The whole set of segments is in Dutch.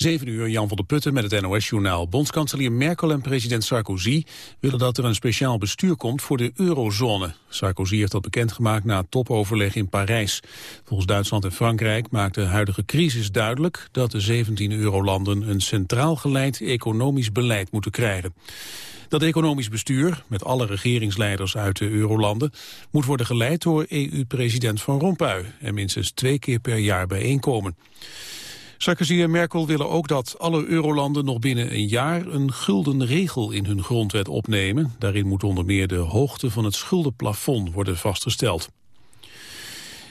7 uur, Jan van der Putten met het NOS-journaal. Bondskanselier Merkel en president Sarkozy willen dat er een speciaal bestuur komt voor de eurozone. Sarkozy heeft dat bekendgemaakt na het topoverleg in Parijs. Volgens Duitsland en Frankrijk maakt de huidige crisis duidelijk dat de 17 eurolanden een centraal geleid economisch beleid moeten krijgen. Dat economisch bestuur, met alle regeringsleiders uit de eurolanden, moet worden geleid door EU-president Van Rompuy en minstens twee keer per jaar bijeenkomen. Sarkozy en Merkel willen ook dat alle eurolanden nog binnen een jaar een gulden regel in hun grondwet opnemen. Daarin moet onder meer de hoogte van het schuldenplafond worden vastgesteld.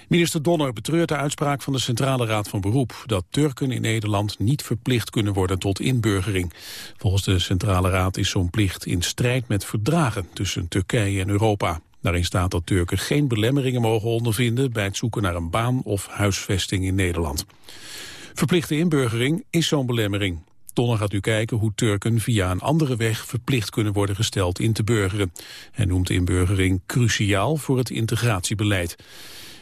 Minister Donner betreurt de uitspraak van de Centrale Raad van Beroep... dat Turken in Nederland niet verplicht kunnen worden tot inburgering. Volgens de Centrale Raad is zo'n plicht in strijd met verdragen tussen Turkije en Europa. Daarin staat dat Turken geen belemmeringen mogen ondervinden... bij het zoeken naar een baan of huisvesting in Nederland. Verplichte inburgering is zo'n belemmering. Donner gaat u kijken hoe Turken via een andere weg verplicht kunnen worden gesteld in te burgeren. Hij noemt inburgering cruciaal voor het integratiebeleid.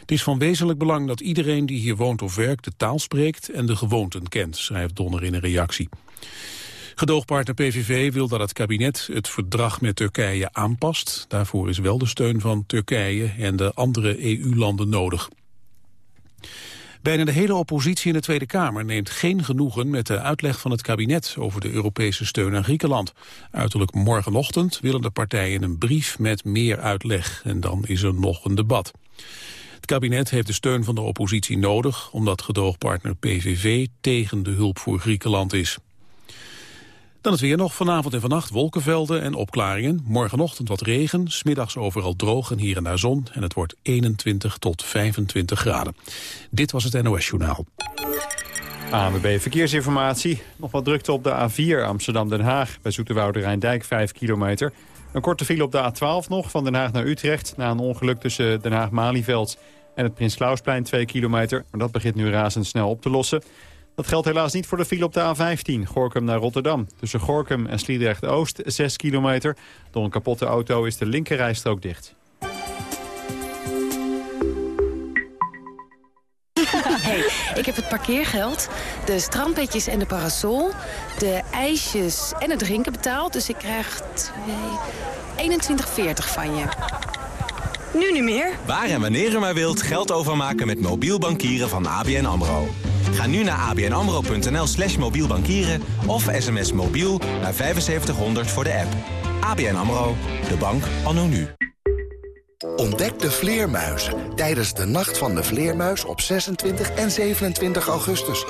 Het is van wezenlijk belang dat iedereen die hier woont of werkt de taal spreekt en de gewoonten kent, schrijft Donner in een reactie. Gedoogpartner PVV wil dat het kabinet het verdrag met Turkije aanpast. Daarvoor is wel de steun van Turkije en de andere EU-landen nodig. Bijna de hele oppositie in de Tweede Kamer neemt geen genoegen met de uitleg van het kabinet over de Europese steun aan Griekenland. Uiterlijk morgenochtend willen de partijen een brief met meer uitleg en dan is er nog een debat. Het kabinet heeft de steun van de oppositie nodig omdat gedoogpartner PVV tegen de hulp voor Griekenland is. Dan het weer nog. Vanavond en vannacht wolkenvelden en opklaringen. Morgenochtend wat regen, smiddags overal droog en hier en daar zon. En het wordt 21 tot 25 graden. Dit was het NOS Journaal. ANWB Verkeersinformatie. Nog wat drukte op de A4 Amsterdam-Den Haag. Bij Zoeterwoude Rijndijk 5 kilometer. Een korte file op de A12 nog, van Den Haag naar Utrecht... na een ongeluk tussen Den Haag-Malieveld en het Prins Klausplein 2 kilometer. Maar dat begint nu razendsnel op te lossen. Dat geldt helaas niet voor de file op de A15, Gorkum naar Rotterdam. Tussen Gorkum en Sliedrecht-Oost 6 kilometer. Door een kapotte auto is de linkerrijstrook dicht. Hey, ik heb het parkeergeld, de strandpetjes en de parasol, de ijsjes en het drinken betaald. Dus ik krijg 21,40 van je. Nu niet meer. Waar en wanneer u maar wilt geld overmaken met mobiel bankieren van ABN AMRO. Ga nu naar abnamro.nl slash mobiel bankieren of sms mobiel naar 7500 voor de app. ABN AMRO, de bank anno nu. Ontdek de vleermuizen tijdens de Nacht van de Vleermuis op 26 en 27 augustus.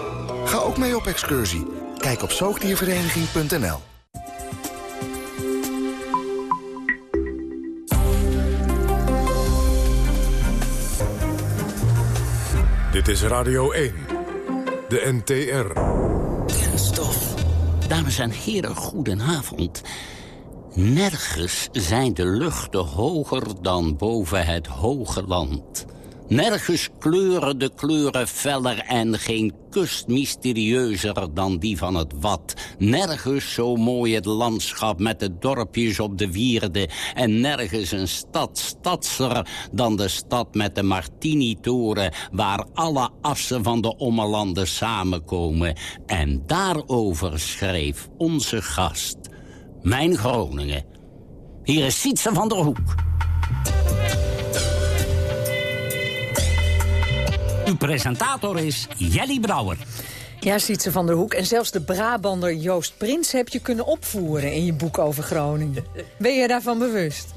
Ga ook mee op excursie. Kijk op zoogdiervereniging.nl. Dit is Radio 1, de NTR. Kenstof. Dames en heren, goedenavond. Nergens zijn de luchten hoger dan boven het hoge land. Nergens kleuren de kleuren feller en geen kust mysterieuzer dan die van het Wat. Nergens zo mooi het landschap met de dorpjes op de wierde. En nergens een stad stadser dan de stad met de Martini-toren... waar alle assen van de ommelanden samenkomen. En daarover schreef onze gast, mijn Groningen. Hier is Sietse van der Hoek. Uw presentator is Jelly Brouwer. Ja, Sietse van der Hoek. En zelfs de Brabander Joost Prins heb je kunnen opvoeren in je boek over Groningen. Ben je daarvan bewust?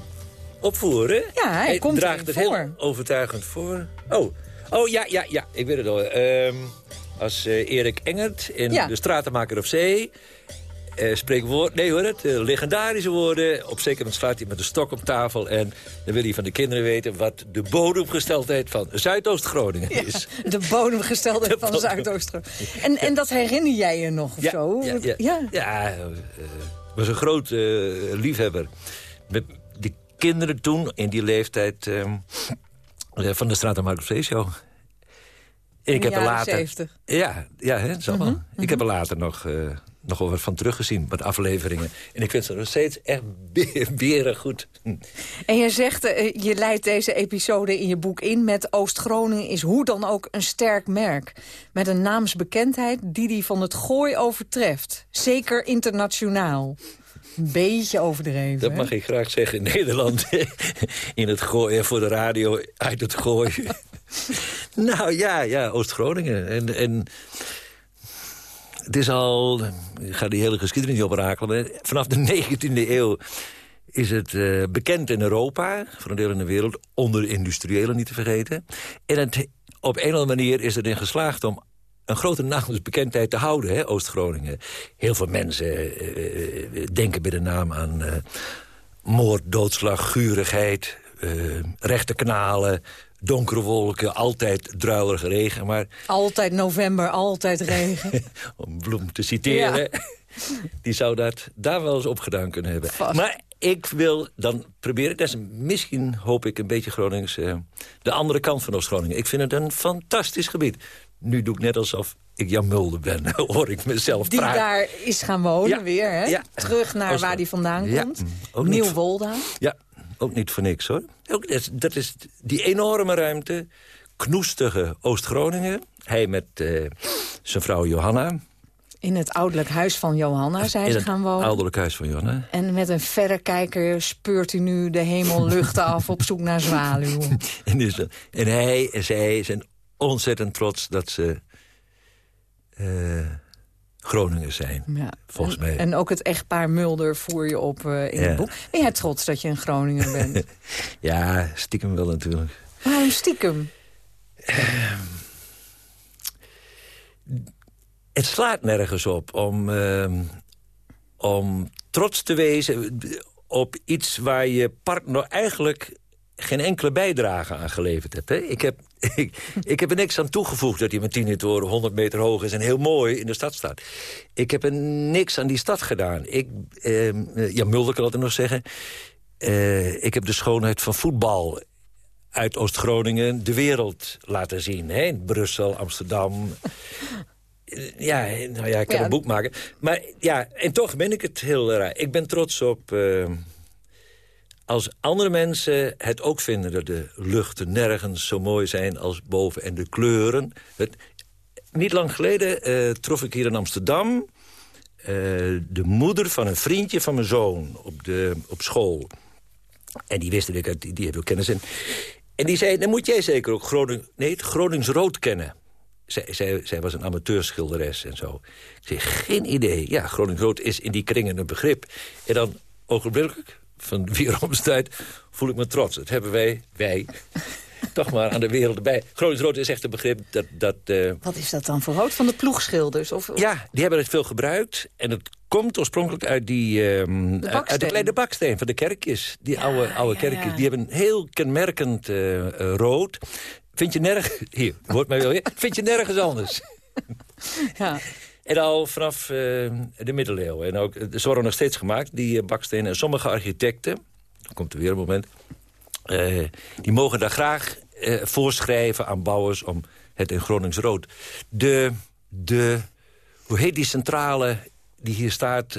Opvoeren? Ja, hij, komt draagt het voor. heel overtuigend voor. Oh, oh ja, ja, ja, ik weet het al. Ehm, als uh, Erik Engert in Ja. De Stratenmaker op Zee... eh spreekwoord, nee hoor, het eh, legendarische woorden. Op zeker moment slaat hij met een stok op tafel... en dan wil hij van de kinderen weten wat de bodemgesteldheid van Zuidoost-Groningen is. De bodemgesteldheid van bodem. Zuidoost. En, en dat herinner jij je nog of zo? Ja, ja, ja. ja. eh, was een groot liefhebber. Met die kinderen toen, in die leeftijd... ehm, eh, van de Straat en Markt Show. En ik de heb er later... 70. Ja, ja hè, dat. Ik heb er later nog, nog wel wat van teruggezien, wat afleveringen. En ik vind ze nog steeds echt beren goed. En je zegt, eh, je leidt deze episode in je boek in... met Oost-Groningen is hoe dan ook een sterk merk. Met een naamsbekendheid die die van het gooi overtreft. Zeker internationaal. Een beetje overdreven. Dat mag ik graag zeggen in Nederland. in het gooien voor de radio, uit het gooien. nou ja, ja Oost-Groningen. En, en het is al, ik ga die hele geschiedenis niet oprakelen... maar vanaf de 19e eeuw is het uh, bekend in Europa, voor een deel in de wereld... onder industriëlen niet te vergeten. En het, op een of andere manier is erin geslaagd om een grote naamsbekendheid te houden, Oost-Groningen. Heel veel mensen uh, denken bij de naam aan moord, doodslag, gurigheid... rechte kanalen, donkere wolken, altijd druilerige regen. Maar... Altijd november, altijd regen. Om Bloem te citeren. Die zou dat daar wel eens op gedaan kunnen hebben. Maar ik wil dan proberen, dat is misschien hoop ik een beetje Gronings... Uh, de andere kant van Oost-Groningen. Ik vind het een fantastisch gebied. Nu doe ik net alsof ik Jan Mulder ben, hoor ik mezelf Die praten. daar is gaan wonen weer, hè? Ja. Terug naar waar die vandaan komt. Nieuw-Wolda. Ja, ook niet voor niks, hoor. Ook, dat, is, dat is die enorme ruimte, knoestige Oost-Groningen. Hij met uh, zijn vrouw Johanna. In het ouderlijk huis van Johanna zijn ze gaan wonen. het ouderlijk huis van Johanna. En met een verrekijker speurt u nu de hemelluchten af op zoek naar zwaluw. en, dus, en hij en zij zijn ontzettend trots dat ze... Uh, Groningen zijn, ja. volgens en, mij. En ook het echtpaar Mulder voer je op uh, in ja. het boek. Ben jij trots dat je een Groninger bent? ja, stiekem wel natuurlijk. Waarom stiekem? het slaat nergens op om, uh, om trots te wezen op iets waar je partner eigenlijk geen enkele bijdrage aan geleverd hebt. Hè? Ik, heb, ik, ik heb er niks aan toegevoegd dat die Martini-toren 100 meter hoog is... en heel mooi in de stad staat. Ik heb er niks aan die stad gedaan. Ik, eh, ja, Mulder kan altijd nog zeggen... Uh, ik heb de schoonheid van voetbal uit Oost-Groningen de wereld laten zien. Hè? In Brussel, Amsterdam. ja, nou ja, ik kan ja. een boek maken. Maar ja, en toch ben ik het heel raar. Ik ben trots op... Uh, als andere mensen het ook vinden dat de luchten nergens zo mooi zijn als boven en de kleuren. Het, niet lang geleden uh, trof ik hier in Amsterdam uh, de moeder van een vriendje van mijn zoon op, de, op school. En die wist dat ik, die, die heeft ook kennis in. En die zei, dan moet jij zeker ook Groning, nee, Gronings rood kennen. Zij, zij, zij, was een amateurschilderes en zo. Ik zei, geen idee. Ja, Gronings rood is in die kringen een begrip. En dan ogenblikkelijk van Wieromstijd voel ik me trots. Dat hebben wij, wij, toch maar aan de wereld erbij. Gronings rood is echt een begrip dat... dat uh... Wat is dat dan voor rood? Van de ploegschilders? Of, of... Ja, die hebben het veel gebruikt. En het komt oorspronkelijk uit, die, uh, de uit de kleine baksteen van de kerkjes. Die ja, oude, oude ja, kerkjes. Ja. Die hebben een heel kenmerkend uh, uh, rood. Vind je nergens... Hier, hoort mij wel weer. Vind je nergens anders. Ja. En al vanaf uh, de middeleeuwen. En ook, ze worden nog steeds gemaakt, die uh, bakstenen. En sommige architecten, dan komt er weer een moment... Die mogen daar graag voorschrijven aan bouwers om het in Gronings rood. De, de, hoe heet die centrale die hier staat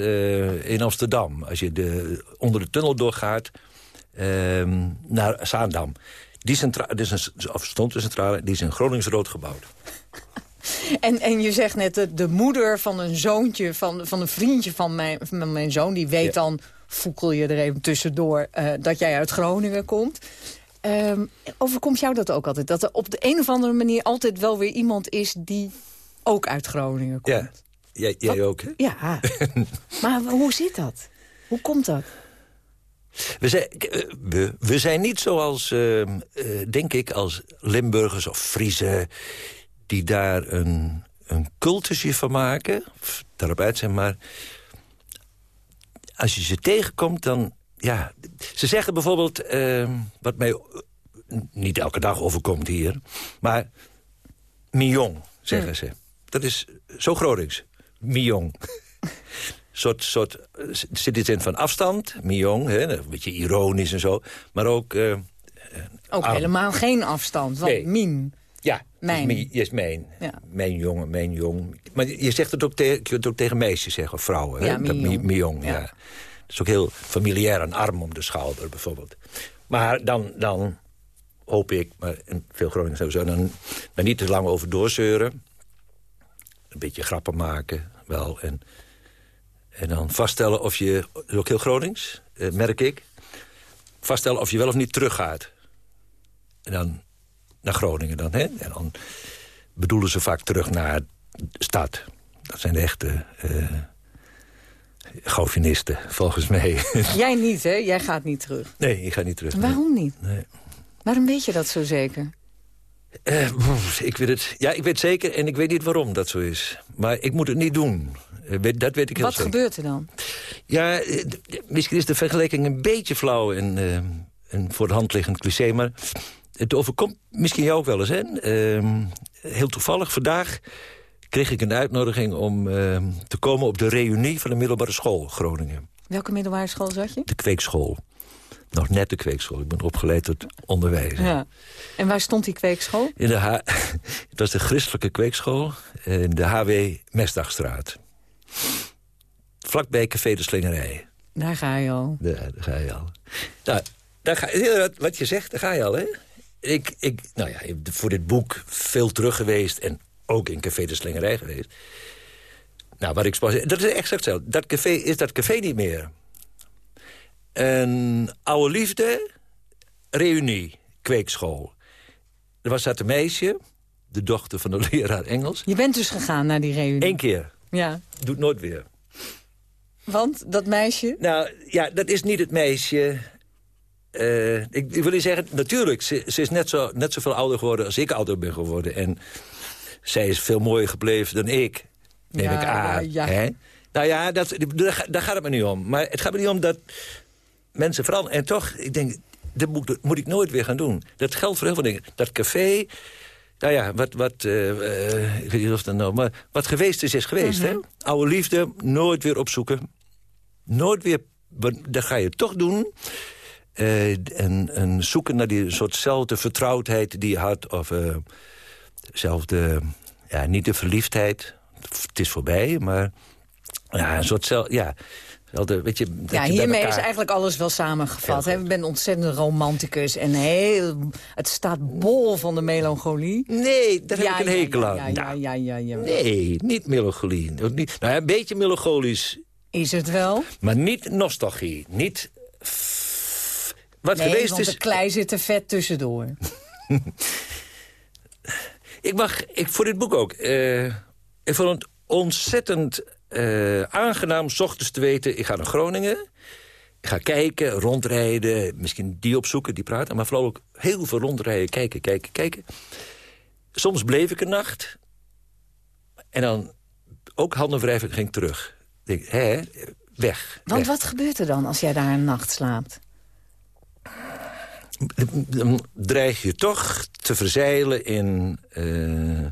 in Amsterdam? Als je de, onder de tunnel doorgaat ehm, naar Zaandam. Die centrale, stond de centrale, die is in Gronings rood gebouwd. En, en je zegt net, de, de moeder van een zoontje, van, van een vriendje van mijn, van mijn zoon... die weet ja. dan, voekel je er even tussendoor, uh, dat jij uit Groningen komt. Um, overkomt jou dat ook altijd? Dat er op de een of andere manier altijd wel weer iemand is... die ook uit Groningen komt? Ja, jij, jij ook, hè? Ja, maar hoe zit dat? Hoe komt dat? We zijn, we, we zijn niet zoals, uh, uh, denk ik, als Limburgers of Friese die daar een, een cultusje van maken, daarop uit zijn, maar als je ze tegenkomt, dan... Ja, ze zeggen bijvoorbeeld, uh, wat mij niet elke dag overkomt hier... maar Mignon, zeggen ja. ze. Dat is zo Gronings. Mignon. soort, soort, zit iets in van afstand, Mignon, hè, een beetje ironisch en zo. Maar ook... Uh, ook helemaal geen afstand, want nee. min. Ja, Mijn. Is, is mijn. Ja. Mijn jongen, mijn jong. Maar je zegt het ook, tegen, je kunt het ook tegen meisjes zeggen, of vrouwen. Ja, mijn jong. mijn jong, ja. Ja. Dat is ook heel familiair, een arm om de schouder bijvoorbeeld. Maar dan, dan hoop ik, maar in veel Groningers hebben zo... Dan, dan niet te lang over doorzeuren. Een beetje grappen maken, wel. En, en dan vaststellen of je... Dat is ook heel Gronings, eh, merk ik. Vaststellen of je wel of niet teruggaat. En dan naar Groningen dan, hè? En dan bedoelen ze vaak terug naar de stad. Dat zijn de echte eh chauvinisten, volgens mij. Jij niet, hè? Jij gaat niet terug. nee, ik ga niet terug. Waarom niet? Nee. Waarom weet je dat zo zeker? Eh, ik weet het. Ja, ik weet zeker en ik weet niet waarom dat zo is. Maar ik moet het niet doen. Eh, Dat weet ik heel Wat zeker. gebeurt er dan? Ja, misschien is de vergelijking een beetje flauw en, eh, een voor de hand liggend cliché... maar het overkomt misschien jou ook wel eens, hè? Ehm, heel toevallig, vandaag kreeg ik een uitnodiging om ehm, te komen op de reunie van de middelbare school Groningen. Welke middelbare school zat je? De kweekschool. Nog net de kweekschool. Ik ben opgeleid tot onderwijzer. Ja. En waar stond die kweekschool? In de H het was de christelijke kweekschool in de HW Mesdagstraat. Vlakbij Café de Slingerij. Daar ga je al. Daar, daar ga je al. Nou, daar ga, wat je zegt, daar ga je al, hè? Ik, ik, nou ja, voor dit boek veel terug geweest... en ook in Café de Slingerij geweest. Nou, wat ik pas, dat is exact hetzelfde. Dat café is dat café niet meer. Een oude liefde, reunie, kweekschool. Er was dat een meisje, de dochter van de leraar Engels. Je bent dus gegaan naar die reunie. Eén keer, Ja. doet nooit weer. Want dat meisje... Nou, ja, dat is niet het meisje... Eh, ik, ik wil je zeggen, natuurlijk, ze, ze is net, zo, net zoveel ouder geworden als ik ouder ben geworden. En zij is veel mooier gebleven dan ik, neem Ja, ik aan. ja, ja. Hè? Nou ja, dat, daar, ga- daar gaat het me niet om. Maar het gaat me niet om dat mensen veranderen. En toch, ik denk, dat moet, dat moet ik nooit weer gaan doen. Dat geldt voor heel veel dingen. Dat café, nou ja, wat, wat, eh, ik weet niet of dat nou... Maar wat geweest is, is geweest, hè? Oude liefde, nooit weer opzoeken. Nooit weer, dat ga je toch doen. Eh, en, en zoeken naar die soortzelfde vertrouwdheid die je had. Of eh, zelfde, ja, niet de verliefdheid. Het is voorbij, maar ja, een soort zel, ja, zelfde, weet je, Ja, hiermee is eigenlijk alles wel samengevat. Hè? Ik ben een ontzettend romanticus en heel, het staat bol van de melancholie. Nee, daar heb ik een ja, hekel aan. Ja, ja, ja, ja. Nee, niet melancholie. Niet, nou, een beetje melancholisch, Is het wel? maar niet nostalgie. Niet wat Nee, geweest want is. de klei zit er vet tussendoor. Ik mag, ik, voor dit boek ook. eh, ik vond het ontzettend eh, aangenaam 's ochtends te weten... ik ga naar Groningen, ik ga kijken, rondrijden... misschien die opzoeken, die praten... maar vooral ook heel veel rondrijden, kijken, kijken, kijken. Soms bleef ik een nacht. En dan ook handen wrijven ging terug. Ik denk, hè, weg. Want weg. wat gebeurt er dan als jij daar een nacht slaapt? Dan dreig je toch te verzeilen in, eh,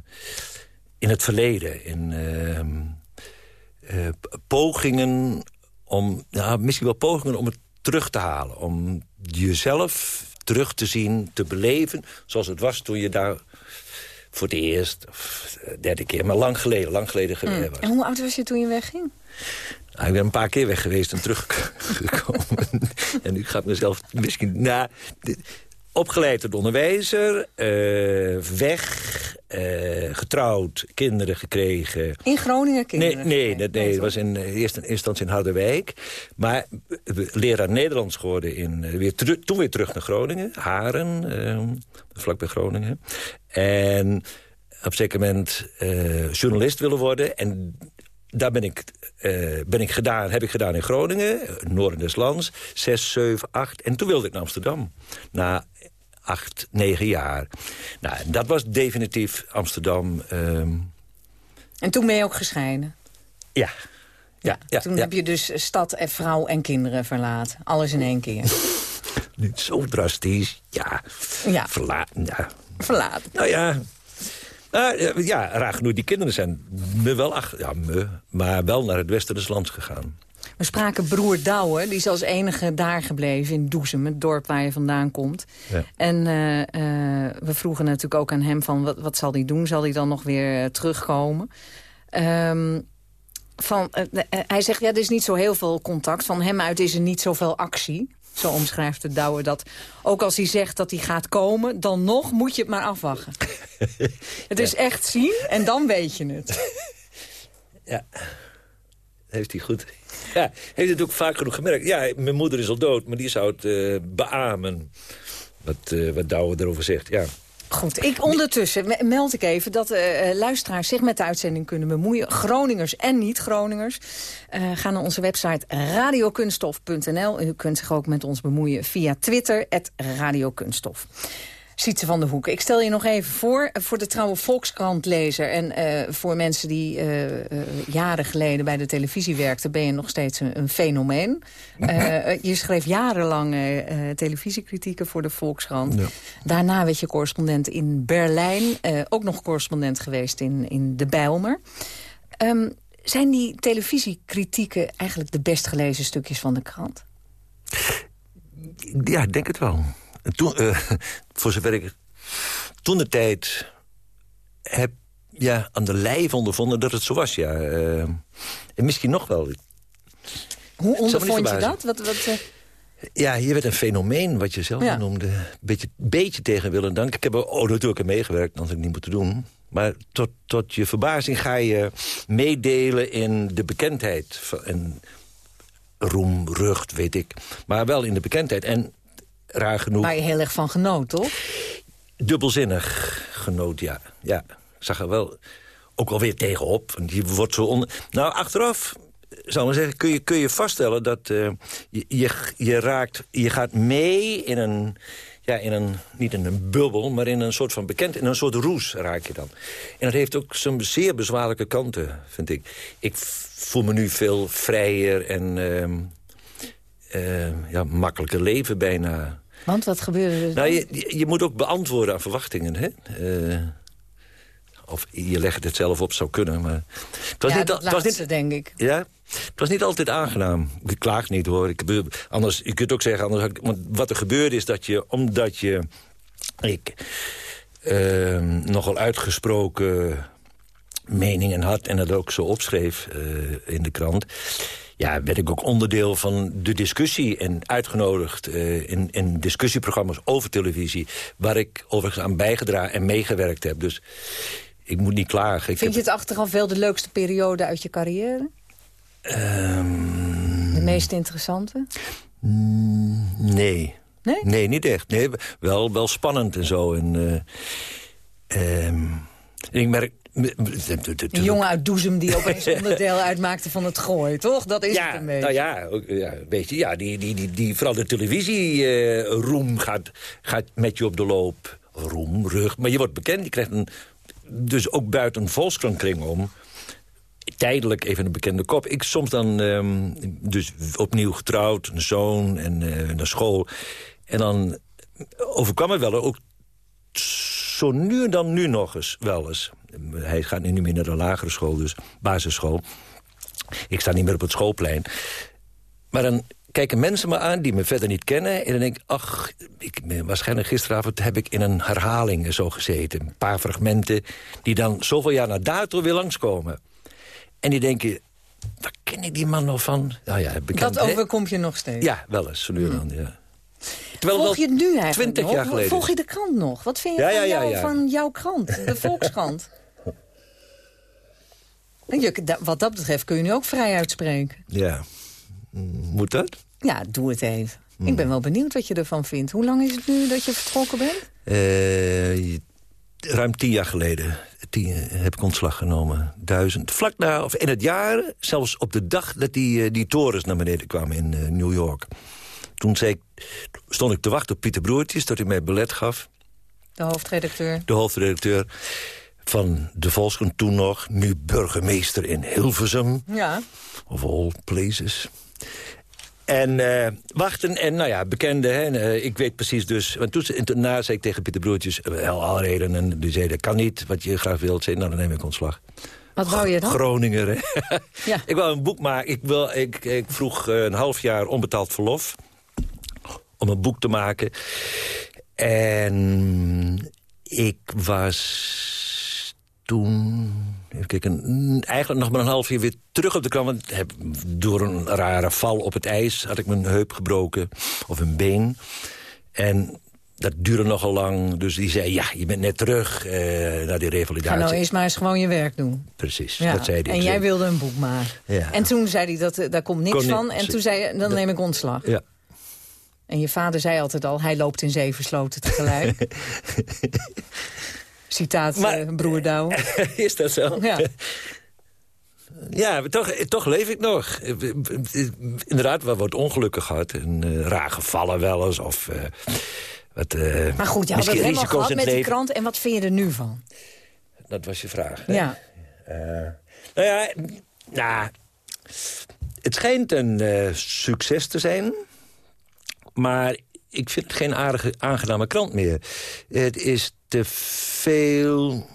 in het verleden. In ehm, eh, pogingen om, nou, misschien wel pogingen om het terug te halen. Om jezelf terug te zien, te beleven, zoals het was toen je daar voor het eerst, of de derde keer, maar lang geleden, lang geleden geweest was. En hoe oud was je toen je wegging? Nou, ik ben een paar keer weg geweest en teruggekomen. en ik ga mezelf misschien... Nou, opgeleid tot onderwijzer, eh, weg, eh, getrouwd, kinderen gekregen. In Groningen Nee, kinderen? nee, dat, nee, het was in eh, eerste instantie in Harderwijk. Maar leraar Nederlands geworden, in, weer toen weer terug naar Groningen. Haren, eh, vlakbij Groningen. En op een zeker moment journalist willen worden. En daar ben ik, eh, ben ik gedaan, heb ik gedaan in Groningen, Noorden des Lands. Zes, zeven, acht. En toen wilde ik naar Amsterdam. Na acht, negen jaar. Nou, dat was definitief Amsterdam. ehm, En toen ben je ook gescheiden? ja. Ja, ja, toen ja. heb je dus stad en vrouw en kinderen verlaten. Alles in één keer. Niet zo drastisch. Ja, Ja. verlaat. Ja. Verlaten. Nou ja. Nou, ja, raar genoeg, die kinderen zijn me wel achter, ja, me, maar wel naar het westen des lands gegaan. We spraken broer Douwe, die is als enige daar gebleven in Doezem, het dorp waar je vandaan komt. Ja. En eh, eh, we vroegen natuurlijk ook aan hem van wat, wat zal hij doen? Zal hij dan nog weer eh, terugkomen? Ehm, van, eh, eh, hij zegt, ja, er is niet zo heel veel contact. Van hem uit is er niet zoveel actie. Zo omschrijft de Douwe dat. Ook als hij zegt dat hij gaat komen, dan nog moet je het maar afwachten. het is echt zien en dan weet je het. Ja, heeft hij goed. Ja, heeft het ook vaak genoeg gemerkt. Ja, mijn moeder is al dood, maar die zou het eh, beamen. Wat, eh wat Douwe erover zegt, ja. Goed, ik ondertussen me- meld ik even dat eh, luisteraars zich met de uitzending kunnen bemoeien. Groningers en niet-Groningers. Eh, ga naar onze website radiokunstof.nl. U kunt zich ook met ons bemoeien via Twitter, radiokunststof. Sietse van de Hoek. Ik stel je nog even voor, eh, voor de trouwe Volkskrant-lezer... en eh, voor mensen die eh, jaren geleden bij de televisie werkten... ben je nog steeds een, een fenomeen. Je schreef jarenlang televisiekritieken voor de Volkskrant. Daarna werd je correspondent in Berlijn. ook nog correspondent geweest in, in De Bijlmer. Ehm, zijn die televisiekritieken eigenlijk de best gelezen stukjes van de krant? Ja, ik denk het wel. En Toen, eh, voor zover ik toen de tijd heb ja, aan de lijf ondervonden dat het zo was, ja. Eh, en misschien nog wel. Hoe ondervond je dat? Wat, wat, eh, Ja, je werd een fenomeen, wat je zelf Ja. noemde. Een beetje, beetje tegen wil en dank. Ik heb er oh, natuurlijk aan meegewerkt, dat had ik niet moeten doen. Maar tot, tot je verbazing ga je meedelen in de bekendheid. van- En roem, rucht, weet ik. Maar wel in de bekendheid. En raar genoeg, waar je heel erg van genoot, toch? dubbelzinnig genoot, ja. Ja, ik zag er wel ook alweer tegenop. Je wordt zo on... Nou, achteraf, zal ik maar zeggen, kun je, kun je vaststellen dat eh, je, je, je raakt... Je gaat mee in een... Ja, in een, niet in een bubbel, maar in een soort van bekend... in een soort roes raak je dan. En dat heeft ook zijn zeer bezwaarlijke kanten, vind ik. Ik voel me nu veel vrijer en... ehm, eh, ja, makkelijker leven bijna. Want wat gebeurde er dan? Nou, je, je- moet ook beantwoorden aan verwachtingen, hè? Eh, of je legt het zelf op, zou kunnen, maar... Het was ja, niet, dat het was laatste, niet, denk ik. ja, het was niet altijd aangenaam. Ik klaag niet, hoor. Ik, anders, je kunt ook zeggen, anders, want wat er gebeurde is dat je, omdat je... Ik eh, nogal uitgesproken meningen had en dat ook zo opschreef eh, in de krant... Ja, werd ik ook onderdeel van de discussie en uitgenodigd eh, in, in discussieprogramma's over televisie... waar ik overigens aan bijgedragen en meegewerkt heb. Dus ik moet niet klagen. Ik Vind je het achteraf wel de leukste periode uit je carrière? Ehm, De meest interessante? Nee. Nee? Nee, niet echt. Nee, wel, wel spannend en zo. En, eh, ehm, en ik merk... Een jongen uit Doezem die opeens onderdeel uitmaakte van het gooi, toch? Dat is ja, het een beetje. nou ja, ook, ja, weet je, ja, die, die, die, die, vooral de televisie-roem gaat, gaat met je op de loop. Roem, rug, maar je wordt bekend. Je krijgt een, dus ook buiten een volkskrant om tijdelijk even een bekende kop. Ik soms dan, ehm, dus opnieuw getrouwd, een zoon en eh, naar school. En dan overkwam het wel ook zo nu en dan nu nog eens wel eens. Hij gaat nu niet meer naar de lagere school, dus basisschool. Ik sta niet meer op het schoolplein. Maar dan kijken mensen me aan die me verder niet kennen... en dan denk ik, ach, ik, waarschijnlijk gisteravond heb ik in een herhaling zo gezeten. Een paar fragmenten die dan zoveel jaar na dato weer langskomen. En die denken, waar ken ik die man nog van? Nou ja, bekend, dat overkomt je nog steeds. Ja, wel eens, zo nu dan, ja. Terwijl Volg je het nu eigenlijk 20 nog? jaar geleden. Volg je de krant nog? Wat vind je Ja, van, ja, ja, jou- ja. van jouw krant, de Volkskrant? Je, wat dat betreft kun je nu ook vrij uitspreken. Ja, Mm, moet dat? Ja, doe het even. Ik ben wel benieuwd wat je ervan vindt. Hoe lang is het nu dat je vertrokken bent? Eh, ruim tien jaar geleden tien, heb ik ontslag genomen. Duizend. Vlak na, of in het jaar, zelfs op de dag dat die, eh, die torens naar beneden kwamen in eh, New York. Toen zei ik, stond ik te wachten op Pieter Broertjes, dat hij mij belet gaf. De hoofdredacteur. De hoofdredacteur van de Volkskrant toen nog, nu burgemeester in Hilversum. Ja. Of all places. En eh, wachten en, nou ja, bekende. Hè, eh, ik weet precies dus... Want toen, en daarna zei ik tegen Pieter Broertjes... wel al redenen, en die zei, dat kan niet, wat je graag wilt. Zei, nou, dan neem ik ontslag. Wat wou je dan? Groninger, hè? Ja. ik wou een boek maken. Ik, wil, ik, ik vroeg eh, een half jaar onbetaald verlof om een boek te maken. En ik was toen... Even kijken, eigenlijk nog maar een half jaar weer terug op de krant. Want heb, door een rare val op het ijs had ik mijn heup gebroken. Of een been. En dat duurde nogal lang. Dus die zei, ja, je bent net terug eh, naar die Ga revalidatie. nou eerst maar eens gewoon je werk doen. Precies, Ja. dat zei hij. En jij wilde een boek maken. Ja. En toen zei hij, dat, eh, daar komt niks Kon van. En toen zei dan neem ik ontslag. Ja. En je vader zei altijd al, hij loopt in zeven sloten tegelijk. Citaat Maar- eh, broer Douwe. Is dat zo? Ja. Ja, toch, toch leef ik nog. Inderdaad, wel wat ongelukken gehad. En eh, raar gevallen wel eens. Of eh, wat, eh, Maar goed, je had het helemaal gehad met die krant. En wat vind je er nu van? Dat was je vraag. hè? Ja. Eh, nou ja, nou, het schijnt een eh, succes te zijn. Maar ik vind het geen aardige, aangename krant meer. Het is te veel,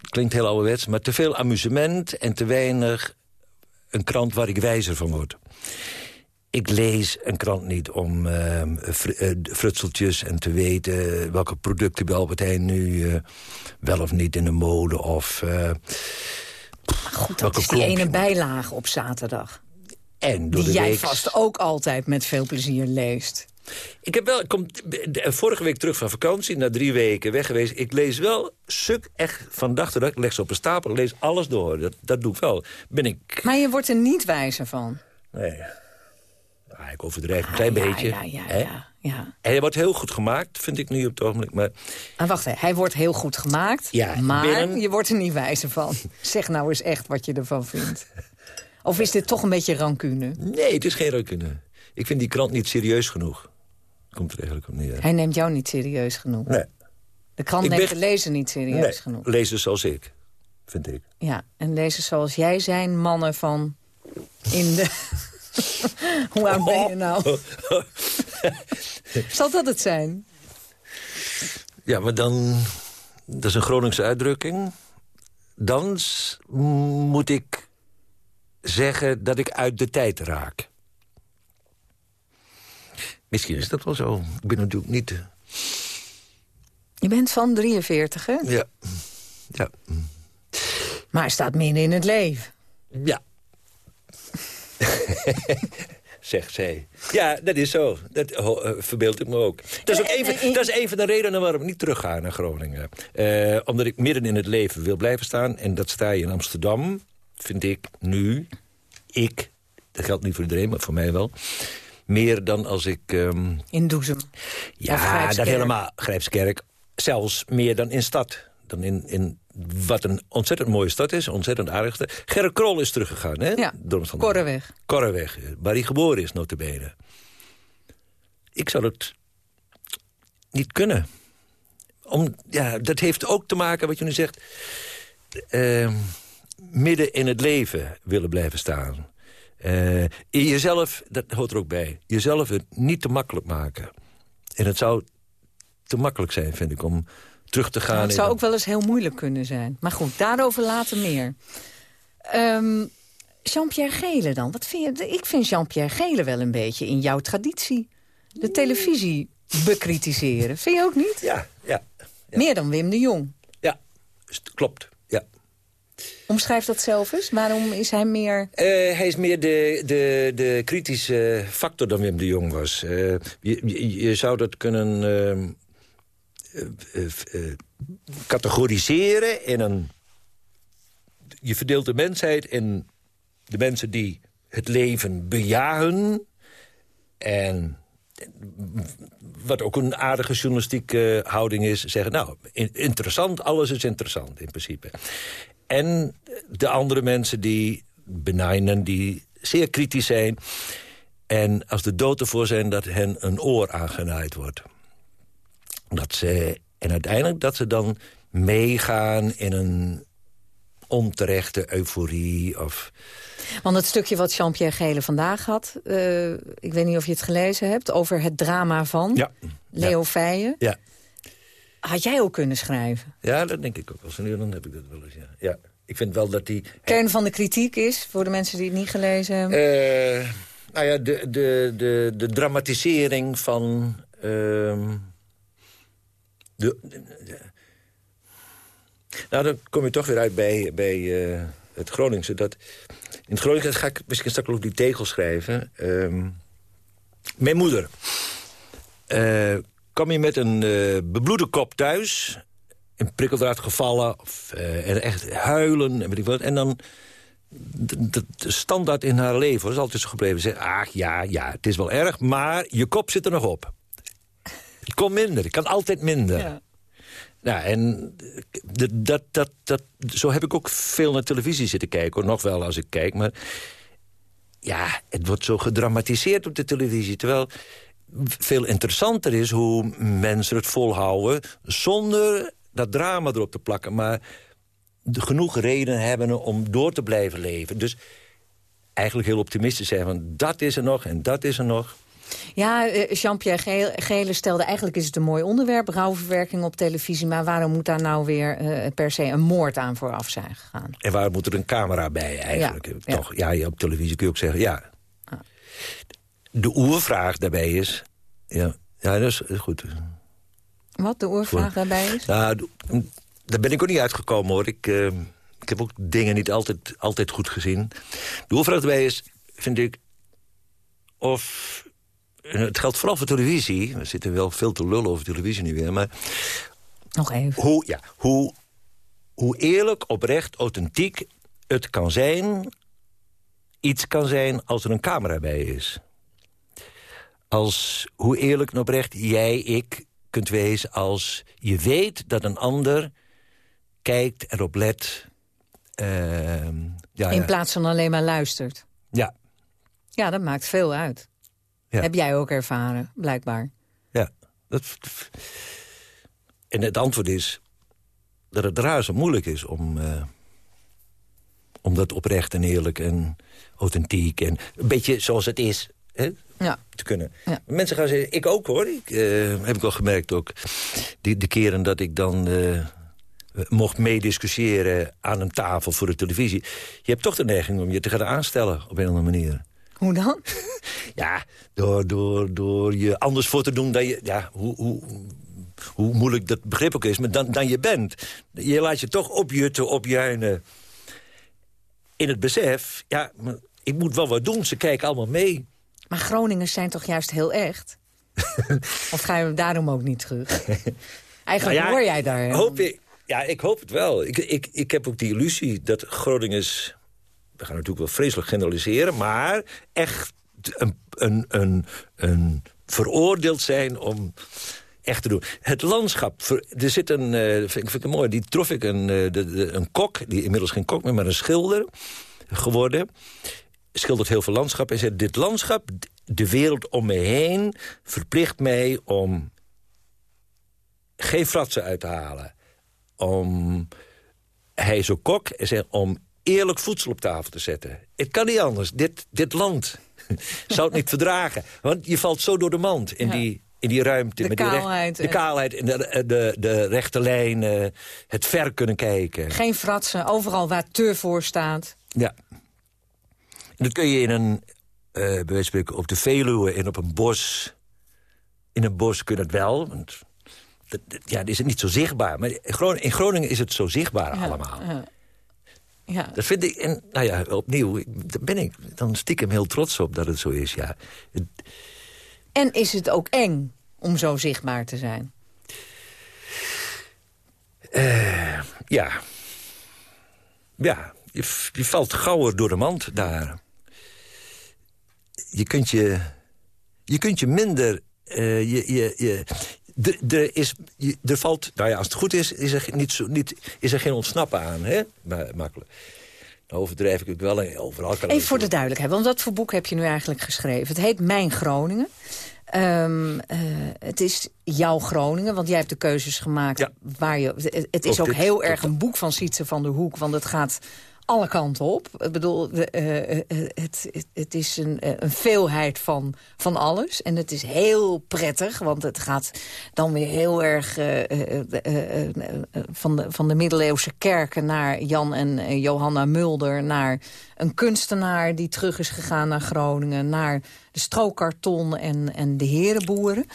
klinkt heel ouderwets... maar te veel amusement en te weinig een krant waar ik wijzer van word. Ik lees een krant niet om fr eh, frutseltjes en te weten... welke producten bij Albert Heijn nu eh, wel of niet in de mode... of eh, Goed, dat is die ene bijlage op zaterdag. En door Die de jij week... vast ook altijd met veel plezier leest. Ik heb wel, ik kom vorige week terug van vakantie, na drie weken weg geweest. Ik lees wel suk echt van dag tot dag. Ik leg ze op een stapel, lees alles door. Dat, dat doe ik wel. Ben ik... Maar je wordt er niet wijzer van. Nee. Ja, ik overdrijf een klein Ah, ja, beetje. Ja, ja, hè? ja, ja. Hij wordt heel goed gemaakt, vind ik nu op het ogenblik. Maar En wacht, hè, hij wordt heel goed gemaakt. Ja, maar binnen- je wordt er niet wijzer van. Zeg nou eens echt wat je ervan vindt. Of is dit toch een beetje rancune? nee, het is geen rancune. Ik vind die krant niet serieus genoeg. Komt er eigenlijk op neer. Hij neemt jou niet serieus genoeg. Nee, De krant Ik neemt ben- de lezer niet serieus nee. genoeg. lezers zoals ik, vind ik. Ja, en lezers zoals jij zijn mannen van in de... Hoe oud ben je nou? Zal dat het zijn? Ja, maar dan... Dat is een Groningse uitdrukking. Dan moet ik zeggen dat ik uit de tijd raak. Misschien is dat wel zo. Ik ben natuurlijk niet... eh, Je bent van 43, hè? Ja. Ja. Maar hij staat midden in het leven. Ja. Zegt zij. Ja, dat is zo. Dat eh, verbeeld ik me ook. Dat is, ook een van, dat is een van de redenen waarom ik niet terugga naar Groningen. Eh, omdat ik midden in het leven wil blijven staan. En dat sta je in Amsterdam, vind ik nu. Ik, dat geldt niet voor iedereen, maar voor mij wel. Meer dan als ik... ehm, In Doezem. Ja, dat helemaal. Grijpskerk. Zelfs meer dan in stad. Dan in, in wat een ontzettend mooie stad is. Ontzettend aardig. stad. Gerrit Krol is teruggegaan, hè? Ja, Korreweg. Korreweg, waar hij geboren is, notabene. Ik zou het niet kunnen. Om, ja, dat heeft ook te maken, wat je nu zegt... eh, midden in het leven willen blijven staan. Eh, jezelf, dat hoort er ook bij, jezelf het niet te makkelijk maken. En het zou te makkelijk zijn, vind ik, om terug te gaan... Nou, het zou ook wel eens heel moeilijk kunnen zijn. Maar goed, daarover later meer. Ehm, Jean-Pierre Gele dan? Wat vind je? Ik vind Jean-Pierre Gele wel een beetje in jouw traditie. De televisie bekritiseren. Vind je ook niet? Ja, ja, Meer dan Wim de Jong. ja, klopt, ja. Omschrijf dat zelf eens. Waarom is hij meer... Eh, hij is meer de, de, de kritische factor dan Wim de Jong was. Eh, je, je, zou dat kunnen ehm, eh, categoriseren in een... Je verdeelt de mensheid in de mensen die het leven bejagen... en wat ook een aardige journalistieke houding is... zeggen, nou, in- interessant, alles is interessant in principe. En de andere mensen die benijnen, die zeer kritisch zijn... en als de dood ervoor zijn dat hen een oor aangenaaid wordt. Dat ze, en uiteindelijk dat ze dan meegaan in een onterechte euforie... of Want het stukje wat Jean-Pierre Gele vandaag had... eh, ik weet niet of je het gelezen hebt... over het drama van Ja. Leo Ja. Feijen. Ja. Had jij ook kunnen schrijven? Ja, dat denk ik ook. Als nu dan heb ik dat wel eens, ja. ja. Ik vind wel dat die... Kern van de kritiek is, voor de mensen die het niet gelezen hebben... Uh, nou ja, de, de, de, de dramatisering van... Uh, de, nou, dan kom je toch weer uit bij, bij uh, het Groningse. Dat, in het Groningse ga ik misschien straks ook die tegel schrijven. Uh, mijn moeder. Kwam je met een bebloede kop thuis in prikkeldraad gevallen. Of, uh, en echt huilen en weet ik wat. En dan de, de, standaard in haar leven was altijd zo gebleven. Ze ach ja, ja, het is wel erg, maar je kop zit er nog op. Het kon minder, het kan altijd minder. Ja. Nou, en dat, dat, dat, zo heb ik ook veel naar televisie zitten kijken. Hoor. Nog wel als ik kijk, maar... Ja, het wordt zo gedramatiseerd op de televisie. Terwijl veel interessanter is hoe mensen het volhouden... zonder dat drama erop te plakken. Maar genoeg reden hebben om door te blijven leven. Dus eigenlijk heel optimistisch zijn van dat is er nog en dat is er nog. Ja, uh, Jean-Pierre Gele stelde eigenlijk is het een mooi onderwerp, rouwverwerking op televisie. Maar waarom moet daar nou weer uh, per se een moord aan vooraf zijn gegaan? En waar moet er een camera bij eigenlijk? Ja, Toch, ja. ja op televisie kun je ook zeggen, ja. De oervraag daarbij is... Ja, ja dat is goed. Wat de oorvraag daarbij is? Nou, daar ben ik ook niet uitgekomen, hoor. Ik, uh, ik heb ook dingen niet altijd, altijd goed gezien. De oorvraag daarbij is, vind ik... of... Het geldt vooral voor televisie. We zitten wel veel te lullen over televisie nu weer, maar... Nog even. Hoe, ja, hoe, hoe eerlijk, oprecht, authentiek het kan zijn... iets kan zijn als er een camera bij is. Als hoe eerlijk en oprecht jij, ik kunt wezen als je weet dat een ander kijkt, erop let. Uh, ja, In plaats van alleen maar luistert. Ja. Ja, dat maakt veel uit. Ja. Heb jij ook ervaren, blijkbaar. Ja. Dat, en het antwoord is dat het raar zo moeilijk is om... Uh, om dat oprecht en eerlijk en authentiek en een beetje zoals het is hè, ja. te kunnen. Mensen gaan zeggen, ik ook hoor. Ik, uh, heb ik al gemerkt ook. Die, de keren dat ik dan uh, mocht meediscussiëren aan een tafel voor de televisie. Je hebt toch de neiging om je te gaan aanstellen op een of andere manier. Hoe dan? ja, door, door, door je anders voor te doen dan je... Ja, hoe, hoe, hoe moeilijk dat begrip ook is, maar dan, dan je bent. Je laat je toch opjutten, opjuinen. In het besef, ja, ik moet wel wat doen. Ze kijken allemaal mee. Maar Groningers zijn toch juist heel echt? of ga je daarom ook niet terug? Eigenlijk nou hoor jij daar. Hoop ik, ja, ik hoop het wel. Ik, ik, ik heb ook die illusie dat Groningers... we gaan natuurlijk wel vreselijk generaliseren... maar echt een, een, een, een veroordeeld zijn om echt te doen. Het landschap, er zit een, uh, vind, vind ik mooi, die trof ik een, uh, de, de, een kok... die inmiddels geen kok meer, maar een schilder geworden schildert heel veel landschap en zegt... dit landschap, de wereld om me heen, verplicht mij om geen fratsen uit te halen. Om, hij is ook kok en zegt om eerlijk voedsel op tafel te zetten. Het kan niet anders. Dit, dit land zou het niet verdragen. Want je valt zo door de mand in, die, in die ruimte. De met kaalheid. Die de kaalheid, en de, de, de rechte lijnen, het ver kunnen kijken. Geen fratsen, overal waar te voor staat. Ja. Dat kun je in een, uh, bij spreken, op de Veluwe en op een bos... In een bos kun je het wel, want dat, ja, is het niet zo zichtbaar. Maar in Groningen is het zo zichtbaar allemaal. Ja. ja. Dat vind ik, en nou ja, opnieuw, daar ben ik dan stiekem heel trots op dat het zo is, ja. En is het ook eng om zo zichtbaar te zijn? Uh, ja. Ja, je, je valt gauwer door de mand daar je kunt je, je, kunt je minder... Uh, je, je, je, er, is, er valt, nou ja, als het goed is, is er, niet zo, niet, is er geen ontsnappen aan. Hè? Maar, makkelijk. Nou overdrijf ik het wel overal. Kan Even voor de duidelijkheid, want wat voor boek heb je nu eigenlijk geschreven? Het heet Mijn Groningen. Um, uh, het is jouw Groningen, want jij hebt de keuzes gemaakt. Ja. Waar je, het is ook heel erg een boek van Sietse van der Hoek. Want het gaat alle kanten op. Ik bedoel, de, eh, eh, het, het, het, is een, eh, een, veelheid van, van alles. En het is heel prettig, want het gaat dan weer heel erg... van, de, van de middeleeuwse kerken naar Jan en Johanna Mulder... naar een kunstenaar die terug is gegaan naar Groningen... naar de strookarton en, en de herenboeren...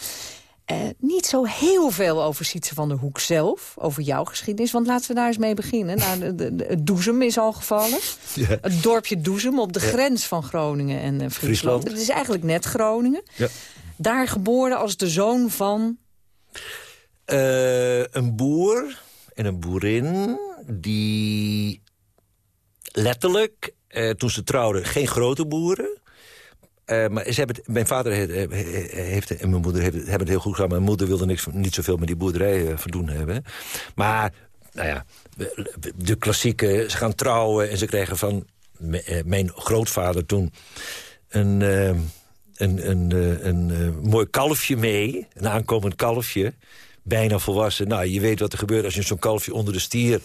Uh, niet zo heel veel over Sietse van der Hoek zelf, over jouw geschiedenis. Want laten we daar eens mee beginnen. Nou, de, de, het Doezem is al gevallen. Ja. Het dorpje Doezem op de grens van Groningen en uh, Friesland. Het is eigenlijk net Groningen. Ja. Daar geboren als de zoon van... Uh, een boer en een boerin die letterlijk, toen ze trouwden, geen grote boeren... Uh, maar ze hebben mijn vader heeft, en mijn moeder heeft, hebben het heel goed gedaan. Mijn moeder wilde niks, niet zoveel met die boerderij uh, verdoen hebben. Maar, nou ja, de klassieke, ze gaan trouwen... en ze krijgen van eh, mijn grootvader toen een, een, een, een, mooi kalfje mee. Een aankomend kalfje, bijna volwassen. Nou, je weet wat er gebeurt als je zo'n kalfje onder de stier